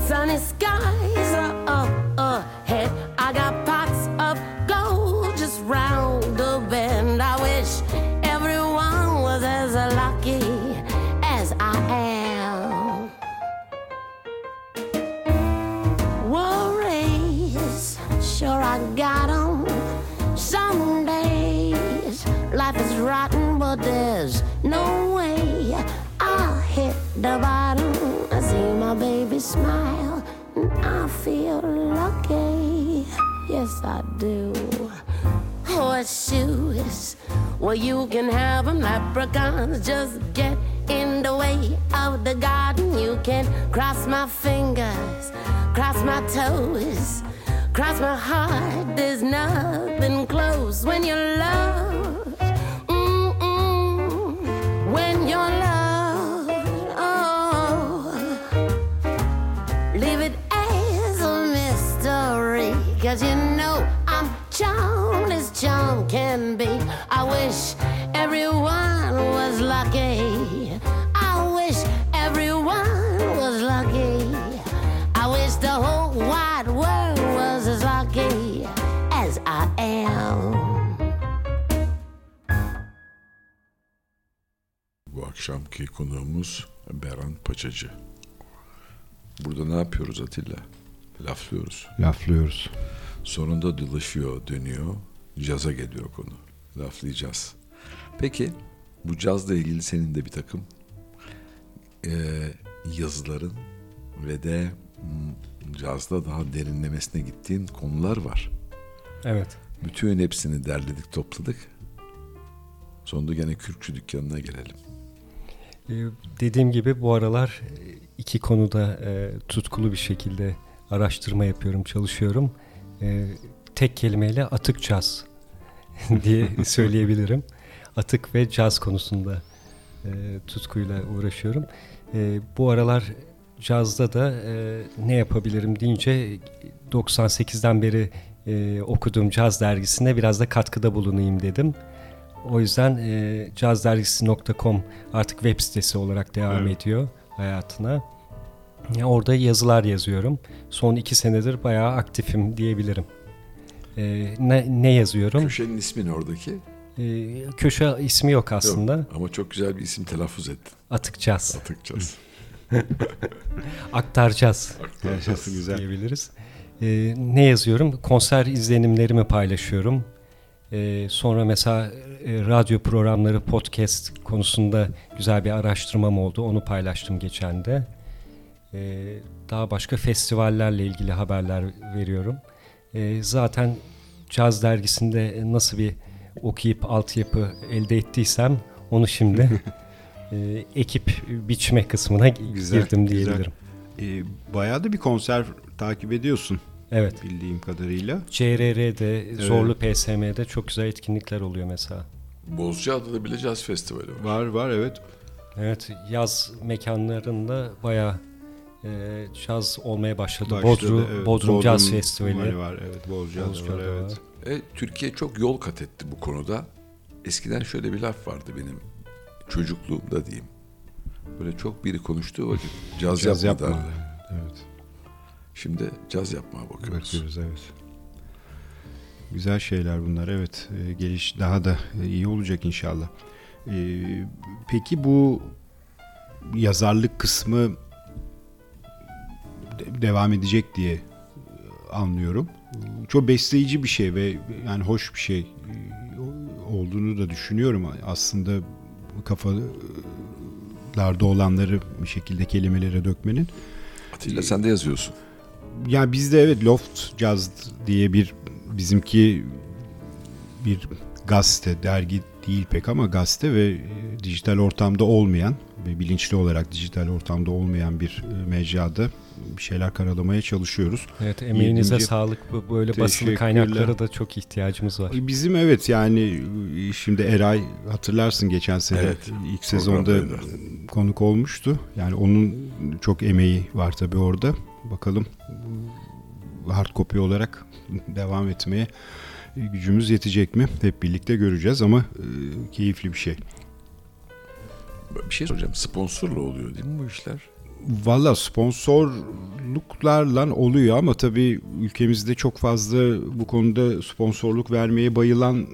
Speaker 8: Sunny skies do. Horseshoes, well, you can have 'em. Leprechauns just get in the way of the garden. You can cross my fingers, cross my toes, cross my heart. There's nothing close when you love. Mm-mm. When you're loved, oh, leave it as a mystery. Cause you know can be. I wish everyone was lucky. I wish everyone was lucky. I wish the whole wide world was as lucky as I am.
Speaker 4: Bu akşamki konuğumuz Beran Paçacı. Burada ne yapıyoruz Atilla? Laflıyoruz.
Speaker 3: Laflıyoruz.
Speaker 4: Sonunda dolaşıyor, dönüyor. Caza geliyor konu. Laflayacağız. Peki bu cazla ilgili senin de bir takım eee, yazıların ve de cazda daha derinlemesine gittiğin konular var.
Speaker 5: Evet.
Speaker 4: Bütün hepsini derledik topladık. Sonunda gene Kürkçü dükkanına gelelim.
Speaker 5: Ee, Dediğim gibi bu aralar e, iki konuda e, tutkulu bir şekilde araştırma yapıyorum, çalışıyorum. E, tek kelimeyle atık caz diye söyleyebilirim. Atık ve caz konusunda e, tutkuyla uğraşıyorum. E, bu aralar cazda da e, ne yapabilirim deyince 98'den beri e, okuduğum caz dergisine biraz da katkıda bulunayım dedim. O yüzden e, cazdergisi.com artık web sitesi olarak devam
Speaker 3: Evet.
Speaker 5: ediyor hayatına. Ya orada yazılar yazıyorum. Son iki senedir bayağı aktifim diyebilirim. E, ne, ne yazıyorum?
Speaker 4: Köşenin ismi ne oradaki?
Speaker 5: E, köşe ismi yok aslında.
Speaker 4: Yok, ama çok güzel bir isim telaffuz ettin.
Speaker 5: Atık caz.
Speaker 4: Atıkçaz.
Speaker 5: Aktaracağız
Speaker 3: Yaşası güzel.
Speaker 5: diyebiliriz. E, ne yazıyorum? Konser izlenimlerimi paylaşıyorum. E, sonra mesela e, radyo programları, podcast konusunda güzel bir araştırmam oldu. Onu paylaştım geçen de. E, daha başka festivallerle ilgili haberler veriyorum. E, zaten Caz dergisinde nasıl bir okuyup altyapı elde ettiysem onu şimdi e, ekip biçme kısmına
Speaker 3: Güzel,
Speaker 5: girdim
Speaker 3: güzel.
Speaker 5: diyebilirim.
Speaker 3: Ee, bayağı da bir konser takip ediyorsun
Speaker 5: Evet.
Speaker 3: bildiğim kadarıyla.
Speaker 5: CRR'de, Zorlu PSM'de çok güzel etkinlikler oluyor mesela.
Speaker 4: Bozcaada'da bile caz festivali var.
Speaker 3: Var var evet.
Speaker 5: Evet, yaz mekanlarında bayağı e, caz olmaya başladı.
Speaker 3: Başladı,
Speaker 5: Bodrum,
Speaker 3: evet.
Speaker 5: Bodrum Caz Festivali.
Speaker 3: var evet. Bozcaada
Speaker 5: Bozcaada
Speaker 3: var evet.
Speaker 4: E, Türkiye çok yol kat etti bu konuda. Eskiden şöyle bir laf vardı benim çocukluğumda diyeyim. Böyle çok biri konuştuğu vakit caz,
Speaker 3: Caz
Speaker 4: yapma
Speaker 3: yapma.
Speaker 4: derdi.
Speaker 3: Evet.
Speaker 4: Şimdi caz yapmaya bakıyoruz.
Speaker 3: Bakıyoruz evet. Güzel şeyler bunlar evet. Ee, geliş daha da iyi olacak inşallah. Ee, peki bu yazarlık kısmı devam edecek diye e, anlıyorum. Çok besleyici bir şey ve yani hoş bir şey e, olduğunu da düşünüyorum. Aslında kafalarda olanları bir şekilde kelimelere dökmenin.
Speaker 4: Atilla sen de yazıyorsun.
Speaker 3: Ya bizde evet Loft Jazz diye bir bizimki bir gazete, dergi değil pek ama gazete ve e, dijital ortamda olmayan ve bilinçli olarak dijital ortamda olmayan bir e, mecrada bir şeyler karalamaya çalışıyoruz.
Speaker 5: Evet, emeğinize
Speaker 3: Yedinci-
Speaker 5: sağlık. Bu böyle basılı kaynaklara da çok ihtiyacımız var.
Speaker 3: Bizim evet yani e, şimdi Eray hatırlarsın geçen sene
Speaker 4: Evet,
Speaker 3: ilk sezonda konuk olmuştu. Yani onun çok emeği var tabii orada. Bakalım hard copy olarak devam etmeye gücümüz yetecek mi? Hep birlikte göreceğiz ama e, keyifli bir şey.
Speaker 4: Bir şey soracağım. Sponsorla oluyor değil mi bu işler?
Speaker 3: Valla sponsorluklarla oluyor ama tabii ülkemizde çok fazla bu konuda sponsorluk vermeye bayılan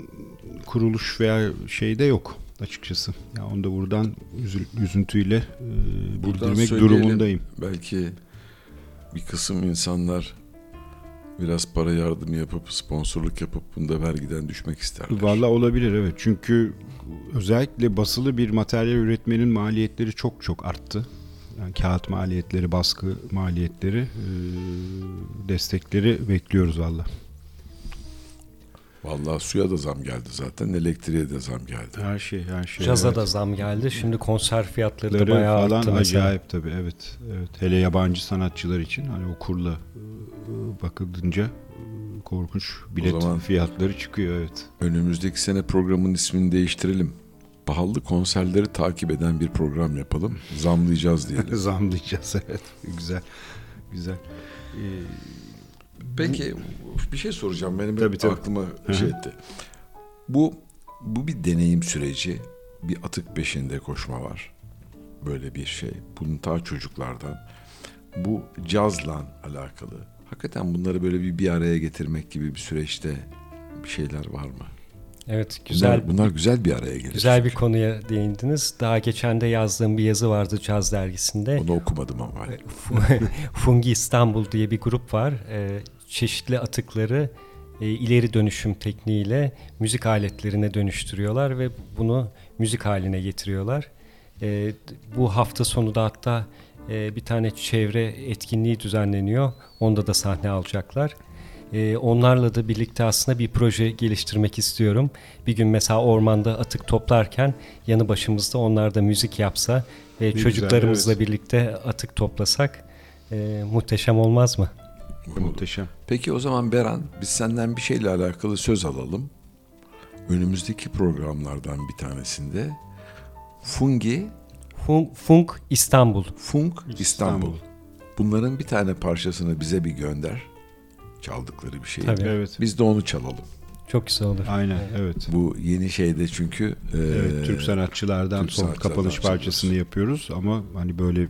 Speaker 3: kuruluş veya şey de yok açıkçası. Ya yani onu da buradan üzüntüyle e, bildirmek durumundayım.
Speaker 4: Belki bir kısım insanlar biraz para yardımı yapıp sponsorluk yapıp bunda vergiden düşmek isterler.
Speaker 3: Valla olabilir evet. Çünkü özellikle basılı bir materyal üretmenin maliyetleri çok çok arttı. Yani kağıt maliyetleri, baskı maliyetleri, e, destekleri bekliyoruz valla.
Speaker 4: Vallahi suya da zam geldi zaten, elektriğe de zam geldi.
Speaker 3: Her şey, her şey.
Speaker 5: Caza
Speaker 3: evet.
Speaker 5: da zam geldi. Şimdi konser fiyatları da bayağı
Speaker 3: falan
Speaker 5: arttı
Speaker 3: acayip mesela. tabii evet. Evet. Hele yabancı sanatçılar için hani o kurla bakıldınca korkunç bilet o zaman fiyatları çıkıyor evet.
Speaker 4: Önümüzdeki sene programın ismini değiştirelim. Pahalı konserleri takip eden bir program yapalım. Zamlayacağız diyelim.
Speaker 3: Zamlayacağız evet. Güzel. Güzel. Ee,
Speaker 4: Peki bir şey soracağım benim tabii, tabii. aklıma şey etti. Bu bu bir deneyim süreci. Bir atık peşinde koşma var. Böyle bir şey. Bunun ta çocuklardan. Bu cazla alakalı. Hakikaten bunları böyle bir bir araya getirmek gibi bir süreçte bir şeyler var mı?
Speaker 5: Evet güzel.
Speaker 4: Bunlar, bunlar güzel bir araya gelir.
Speaker 5: Güzel bir konuya değindiniz. Daha geçen de yazdığım bir yazı vardı Caz dergisinde.
Speaker 4: Onu okumadım ama.
Speaker 5: Fungi İstanbul diye bir grup var. Ee, çeşitli atıkları e, ileri dönüşüm tekniğiyle müzik aletlerine dönüştürüyorlar ve bunu müzik haline getiriyorlar. E, bu hafta sonu da hatta e, bir tane çevre etkinliği düzenleniyor. Onda da sahne alacaklar. E, onlarla da birlikte aslında bir proje geliştirmek istiyorum. Bir gün mesela ormanda atık toplarken yanı başımızda onlar da müzik yapsa ve ne çocuklarımızla güzel, evet. birlikte atık toplasak e, muhteşem olmaz mı?
Speaker 3: Muhteşem.
Speaker 4: Peki o zaman Beran biz senden bir şeyle alakalı söz alalım. Önümüzdeki programlardan bir tanesinde Fungi
Speaker 5: Funk, Funk İstanbul.
Speaker 4: Funk İstanbul. İstanbul. Bunların bir tane parçasını bize bir gönder. Çaldıkları bir şey.
Speaker 5: Tabii.
Speaker 3: Evet.
Speaker 4: Biz de onu çalalım.
Speaker 5: Çok güzel olur.
Speaker 3: Aynen evet.
Speaker 4: Bu yeni şeyde çünkü
Speaker 3: e, evet, Türk sanatçılardan Türk son sanatçılardan kapanış parçasını yapıyoruz ama hani böyle e,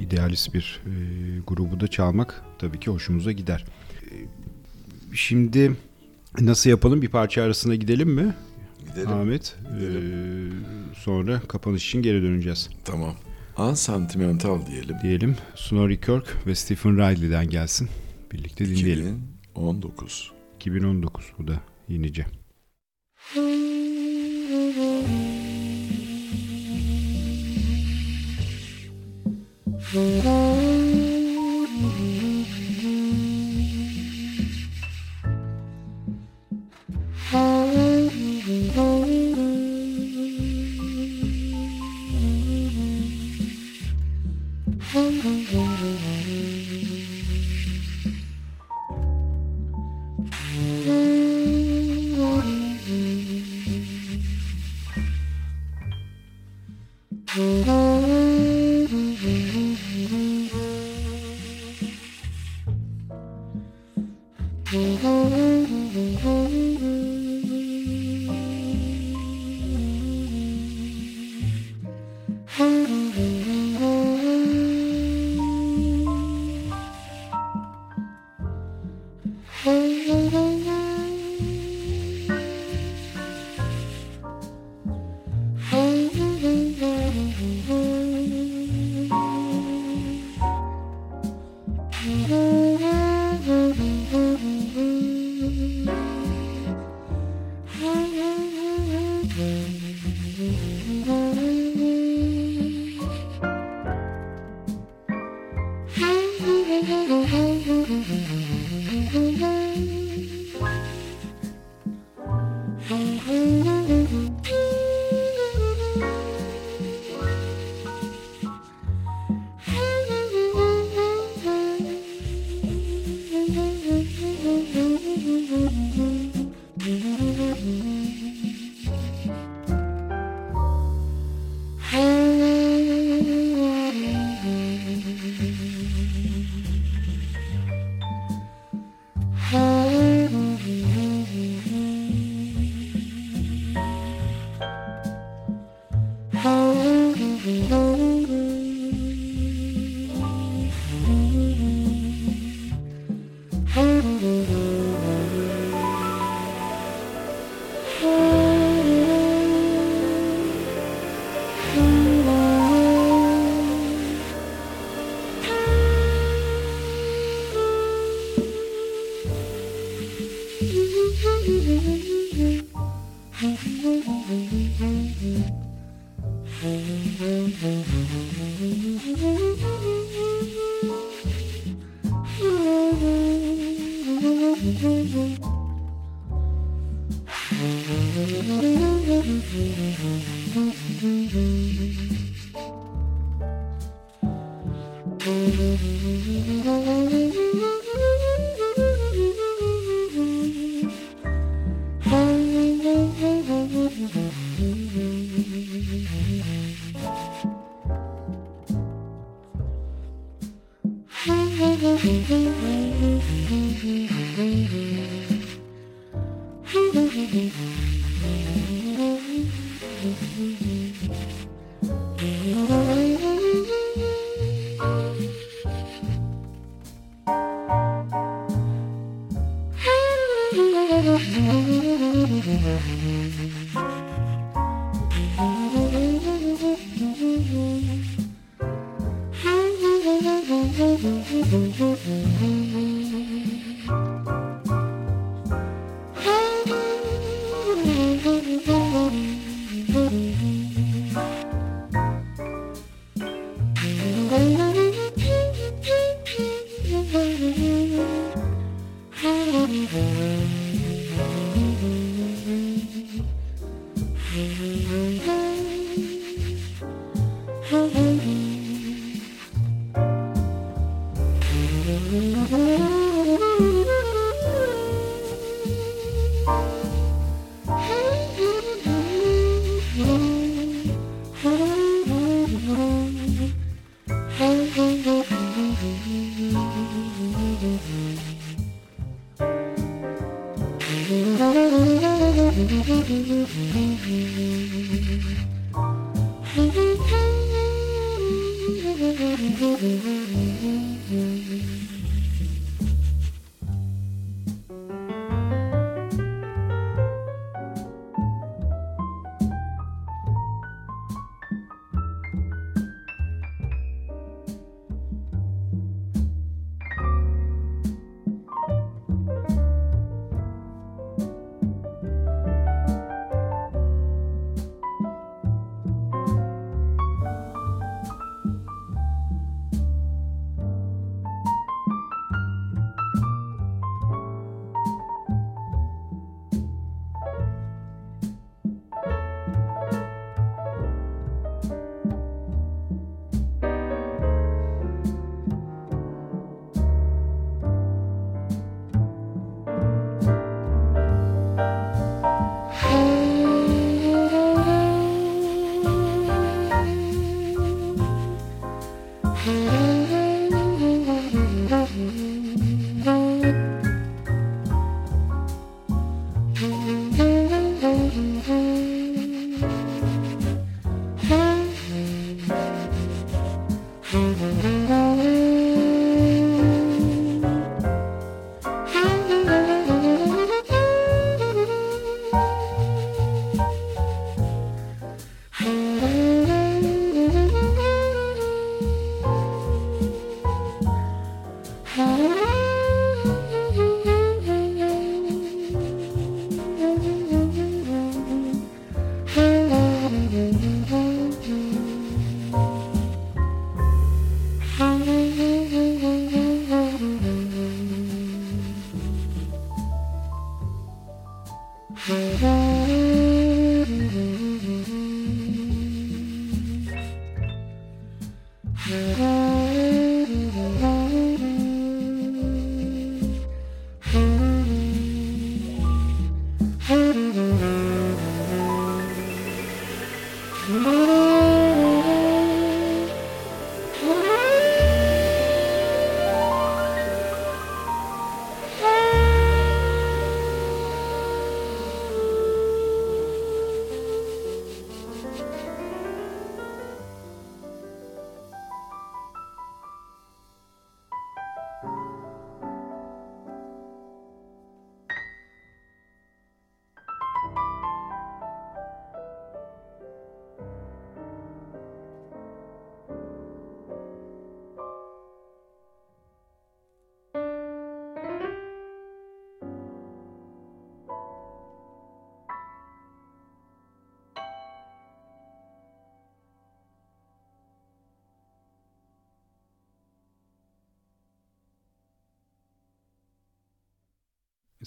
Speaker 3: idealist bir e, grubu da çalmak tabii ki hoşumuza gider. E, şimdi nasıl yapalım? Bir parça arasına gidelim mi?
Speaker 4: Gidelim.
Speaker 3: Ahmet.
Speaker 4: Gidelim.
Speaker 3: E, sonra kapanış için geri döneceğiz.
Speaker 4: Tamam. Unsentimental diyelim.
Speaker 3: Diyelim. Snorri Kirk ve Stephen Riley'den gelsin. Birlikte dinleyelim.
Speaker 4: 2019.
Speaker 3: 2019 bu da yenice.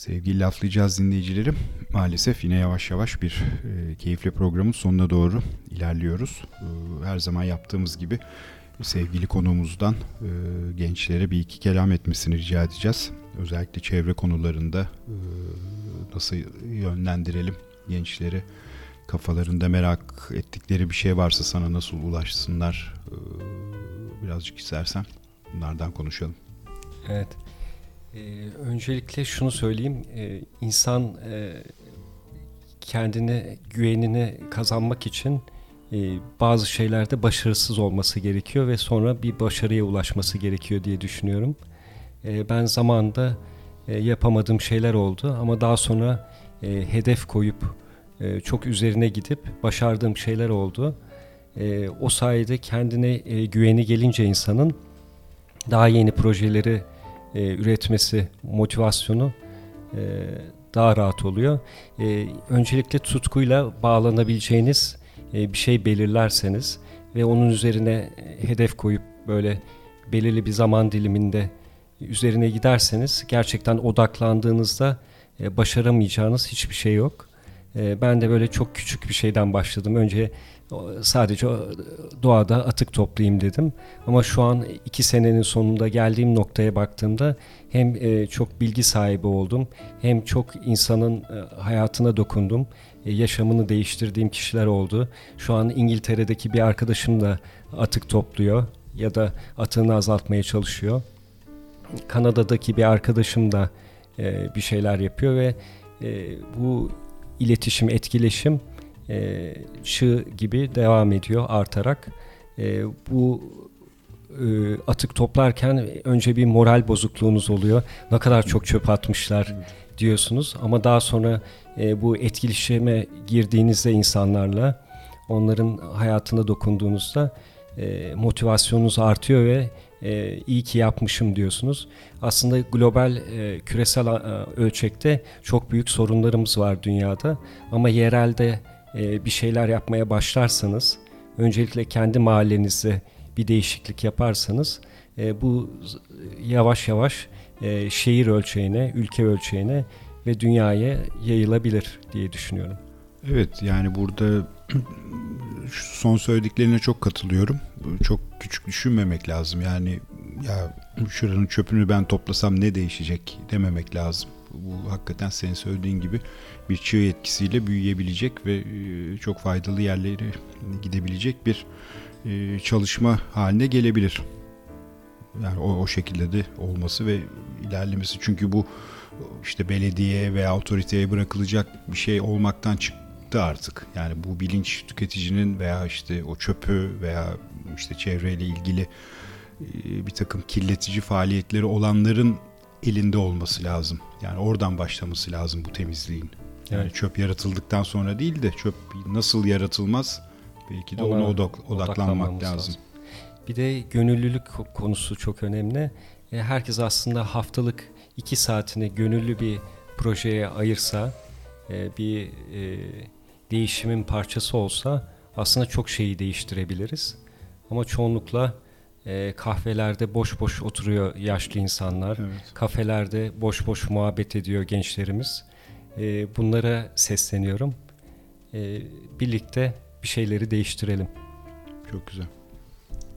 Speaker 3: Sevgili laflayacağız dinleyicilerim. Maalesef yine yavaş yavaş bir e, keyifli programın sonuna doğru ilerliyoruz. E, her zaman yaptığımız gibi sevgili konuğumuzdan e, gençlere bir iki kelam etmesini rica edeceğiz. Özellikle çevre konularında e, nasıl yönlendirelim gençleri, kafalarında merak ettikleri bir şey varsa sana nasıl ulaşsınlar e, birazcık istersen bunlardan konuşalım.
Speaker 5: Evet. Ee, öncelikle şunu söyleyeyim. Ee, insan e, kendine güvenini kazanmak için e, bazı şeylerde başarısız olması gerekiyor ve sonra bir başarıya ulaşması gerekiyor diye düşünüyorum. E, ben zamanında e, yapamadığım şeyler oldu ama daha sonra e, hedef koyup e, çok üzerine gidip başardığım şeyler oldu. E, o sayede kendine e, güveni gelince insanın daha yeni projeleri e, üretmesi, motivasyonu e, daha rahat oluyor. E, öncelikle tutkuyla bağlanabileceğiniz e, bir şey belirlerseniz ve onun üzerine e, hedef koyup böyle belirli bir zaman diliminde üzerine giderseniz gerçekten odaklandığınızda e, başaramayacağınız hiçbir şey yok. E, ben de böyle çok küçük bir şeyden başladım. Önce sadece doğada atık toplayayım dedim. Ama şu an iki senenin sonunda geldiğim noktaya baktığımda hem e, çok bilgi sahibi oldum hem çok insanın e, hayatına dokundum. E, yaşamını değiştirdiğim kişiler oldu. Şu an İngiltere'deki bir arkadaşım da atık topluyor ya da atığını azaltmaya çalışıyor. Kanada'daki bir arkadaşım da bir şeyler yapıyor ve bu iletişim, etkileşim e, çığ gibi devam ediyor artarak. E, bu e, atık toplarken önce bir moral bozukluğunuz oluyor. Ne kadar çok çöp atmışlar diyorsunuz ama daha sonra e, bu etkileşime girdiğinizde insanlarla onların hayatına dokunduğunuzda e, motivasyonunuz artıyor ve e, iyi ki yapmışım diyorsunuz. Aslında global e, küresel e, ölçekte çok büyük sorunlarımız var dünyada ama yerelde e, bir şeyler yapmaya başlarsanız, öncelikle kendi mahallenizde bir değişiklik yaparsanız, e, bu yavaş yavaş e, şehir ölçeğine, ülke ölçeğine ve dünyaya yayılabilir diye düşünüyorum.
Speaker 3: Evet yani burada son söylediklerine çok katılıyorum. Çok küçük düşünmemek lazım. Yani ya şuranın çöpünü ben toplasam ne değişecek dememek lazım. Bu hakikaten senin söylediğin gibi bir çığ etkisiyle büyüyebilecek ve e, çok faydalı yerlere gidebilecek bir e, çalışma haline gelebilir. Yani o, o şekilde de olması ve ilerlemesi. Çünkü bu işte belediye veya otoriteye bırakılacak bir şey olmaktan çıktı artık. Yani bu bilinç tüketicinin veya işte o çöpü veya işte çevreyle ilgili e, bir takım kirletici faaliyetleri olanların elinde olması lazım. Yani oradan başlaması lazım bu temizliğin. Yani evet. çöp yaratıldıktan sonra değil de çöp nasıl yaratılmaz belki de ona, ona odak, odaklanmak lazım. lazım.
Speaker 5: Bir de gönüllülük konusu çok önemli. E, herkes aslında haftalık iki saatini gönüllü bir projeye ayırsa, e, bir e, değişimin parçası olsa aslında çok şeyi değiştirebiliriz. Ama çoğunlukla kahvelerde boş boş oturuyor yaşlı insanlar. Evet. Kafelerde boş boş muhabbet ediyor gençlerimiz. E, bunlara sesleniyorum. E, birlikte bir şeyleri değiştirelim.
Speaker 3: Çok güzel.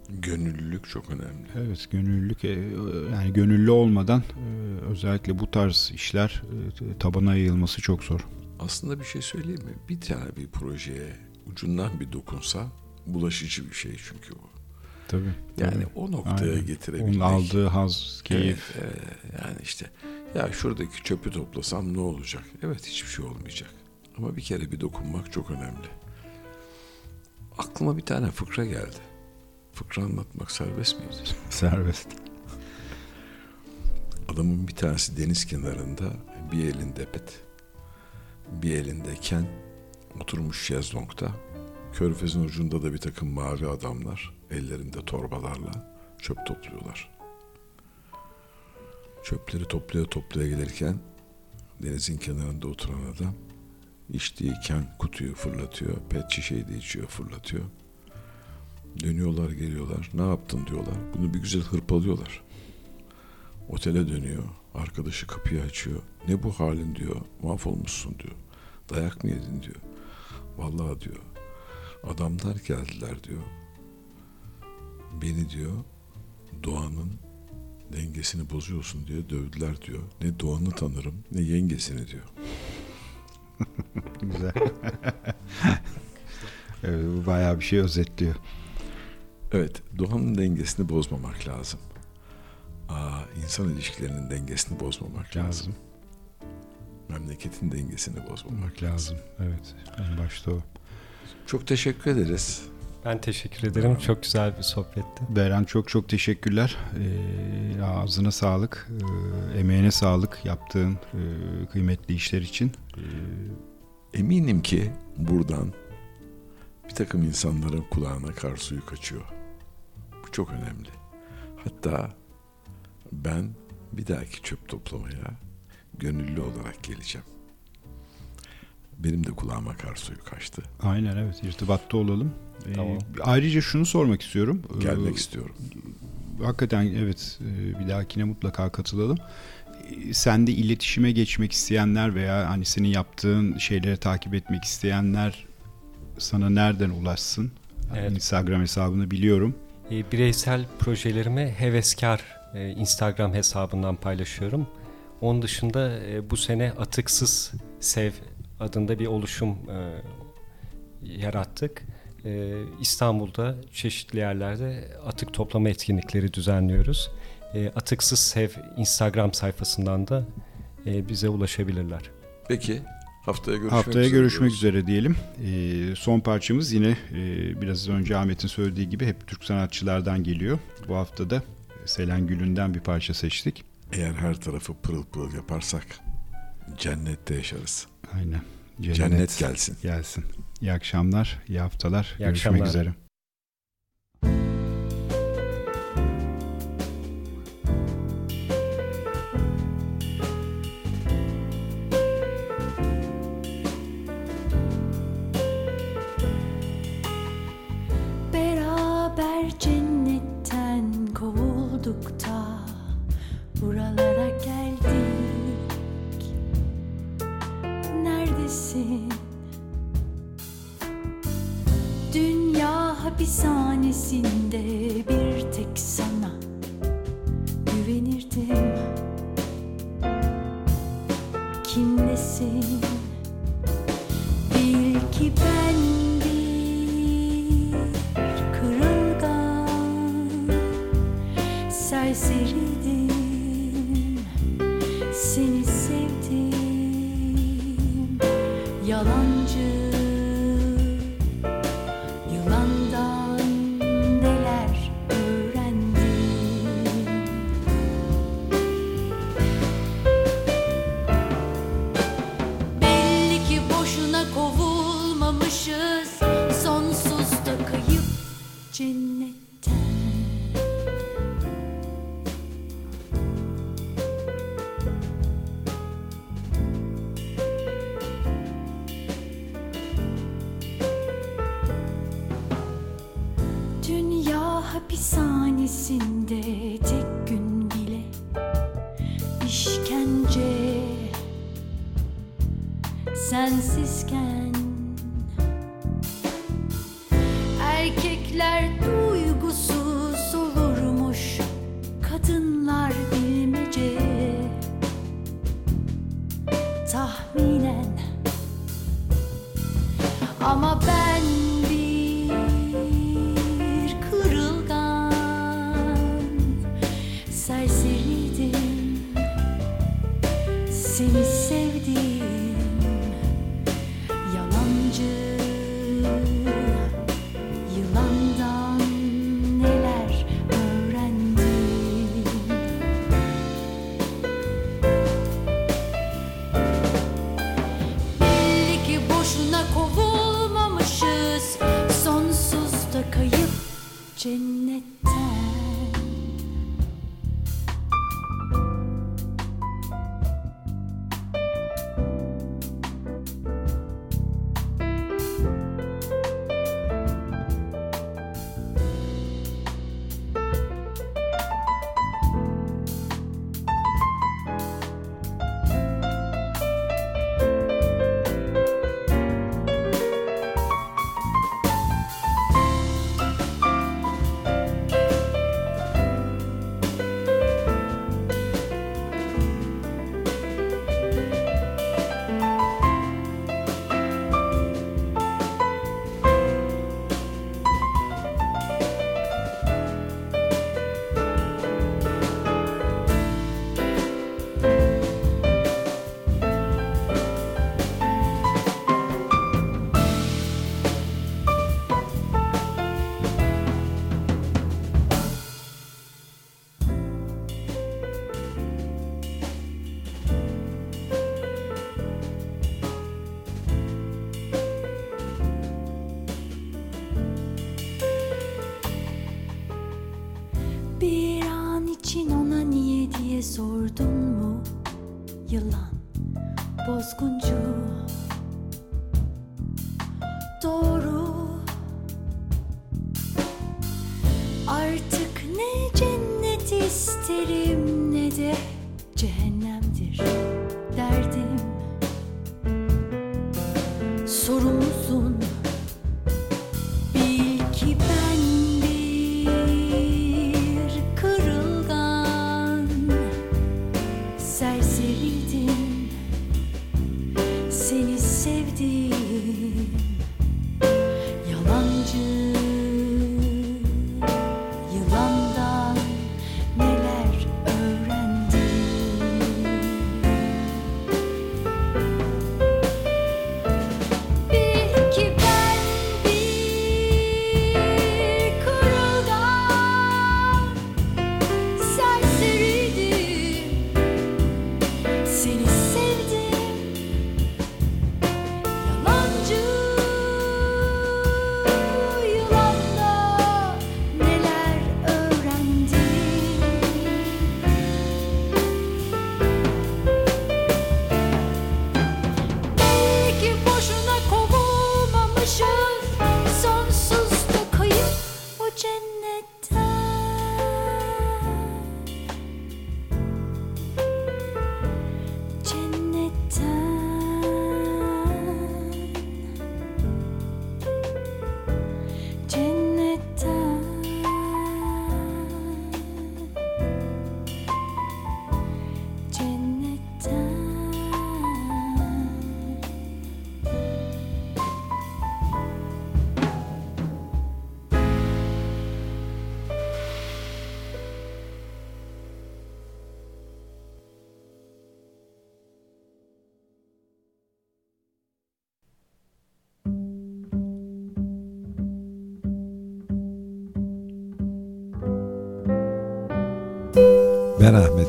Speaker 4: Gönüllülük çok önemli.
Speaker 3: Evet, gönüllülük e, yani gönüllü olmadan e, özellikle bu tarz işler e, tabana yayılması çok zor.
Speaker 4: Aslında bir şey söyleyeyim mi? Bir tane bir projeye ucundan bir dokunsa bulaşıcı bir şey çünkü bu.
Speaker 3: Tabii.
Speaker 4: Yani
Speaker 3: tabii.
Speaker 4: o noktaya Aynen. getirebilmek. Onun
Speaker 3: aldığı haz, keyif.
Speaker 4: Evet, e, yani işte ya şuradaki çöpü toplasam ne olacak? Evet hiçbir şey olmayacak. Ama bir kere bir dokunmak çok önemli. Aklıma bir tane fıkra geldi. Fıkra anlatmak serbest miydi?
Speaker 3: serbest.
Speaker 4: Adamın bir tanesi deniz kenarında bir elinde pet, bir elinde ken oturmuş şezlongda. Körfezin ucunda da bir takım mavi adamlar ellerinde torbalarla çöp topluyorlar. Çöpleri toplaya toplaya gelirken denizin kenarında oturan adam içtiği ken kutuyu fırlatıyor, pet şişeyi de içiyor fırlatıyor. Dönüyorlar geliyorlar. Ne yaptın diyorlar. Bunu bir güzel hırpalıyorlar. Otele dönüyor. Arkadaşı kapıyı açıyor. Ne bu halin diyor. Mahvolmuşsun diyor. Dayak mı yedin diyor. Vallahi diyor. Adamlar geldiler diyor. Beni diyor doğanın dengesini bozuyorsun diye dövdüler diyor. Ne doğanı tanırım ne yengesini diyor.
Speaker 6: Güzel. evet, bu bayağı bir şey özetliyor.
Speaker 4: Evet, doğanın dengesini bozmamak lazım. Aa, insan ilişkilerinin dengesini bozmamak lazım.
Speaker 6: Lazım.
Speaker 4: Memleketin dengesini bozmamak
Speaker 6: Olmak lazım. Evet. En başta o.
Speaker 4: Çok teşekkür ederiz.
Speaker 5: Ben teşekkür ederim. Çok güzel bir sohbetti.
Speaker 6: Beren çok çok teşekkürler. Ee, ağzına sağlık, e, emeğine sağlık yaptığın e, kıymetli işler için. Ee,
Speaker 4: Eminim ki buradan bir takım insanların kulağına kar suyu kaçıyor. Bu çok önemli. Hatta ben bir dahaki çöp toplamaya gönüllü olarak geleceğim. Benim de kulağıma kar suyu kaçtı.
Speaker 6: aynen evet irtibatta olalım. Ee,
Speaker 5: Tamam.
Speaker 6: Ayrıca şunu sormak istiyorum. Ee,
Speaker 4: Gelmek istiyorum.
Speaker 6: Hakikaten evet e, bir dahakine mutlaka katılalım. E, Sen de iletişime geçmek isteyenler veya hani senin yaptığın şeyleri takip etmek isteyenler sana nereden ulaşsın? Hani
Speaker 5: Evet.
Speaker 6: Instagram hesabını biliyorum.
Speaker 5: E, bireysel projelerimi Heveskar e, Instagram hesabından paylaşıyorum. Onun dışında e, bu sene Atıksız Sev adında bir oluşum yarattık. E, İstanbul'da çeşitli yerlerde atık toplama etkinlikleri düzenliyoruz. E, Atıksız Sev Instagram sayfasından da e, bize ulaşabilirler.
Speaker 4: Peki haftaya görüşmek
Speaker 6: Haftaya
Speaker 4: üzere
Speaker 6: görüşmek
Speaker 4: diyoruz.
Speaker 6: üzere diyelim. E, son parçamız yine e, biraz önce Ahmet'in söylediği gibi hep Türk sanatçılardan geliyor. Bu hafta da Selen Gül'ünden bir parça seçtik.
Speaker 4: Eğer her tarafı pırıl pırıl yaparsak cennette yaşarız.
Speaker 6: Aynen.
Speaker 4: Cennet, gelsin.
Speaker 6: gelsin. İyi akşamlar, iyi haftalar.
Speaker 5: İyi
Speaker 6: Görüşmek
Speaker 5: akşamlar.
Speaker 6: üzere.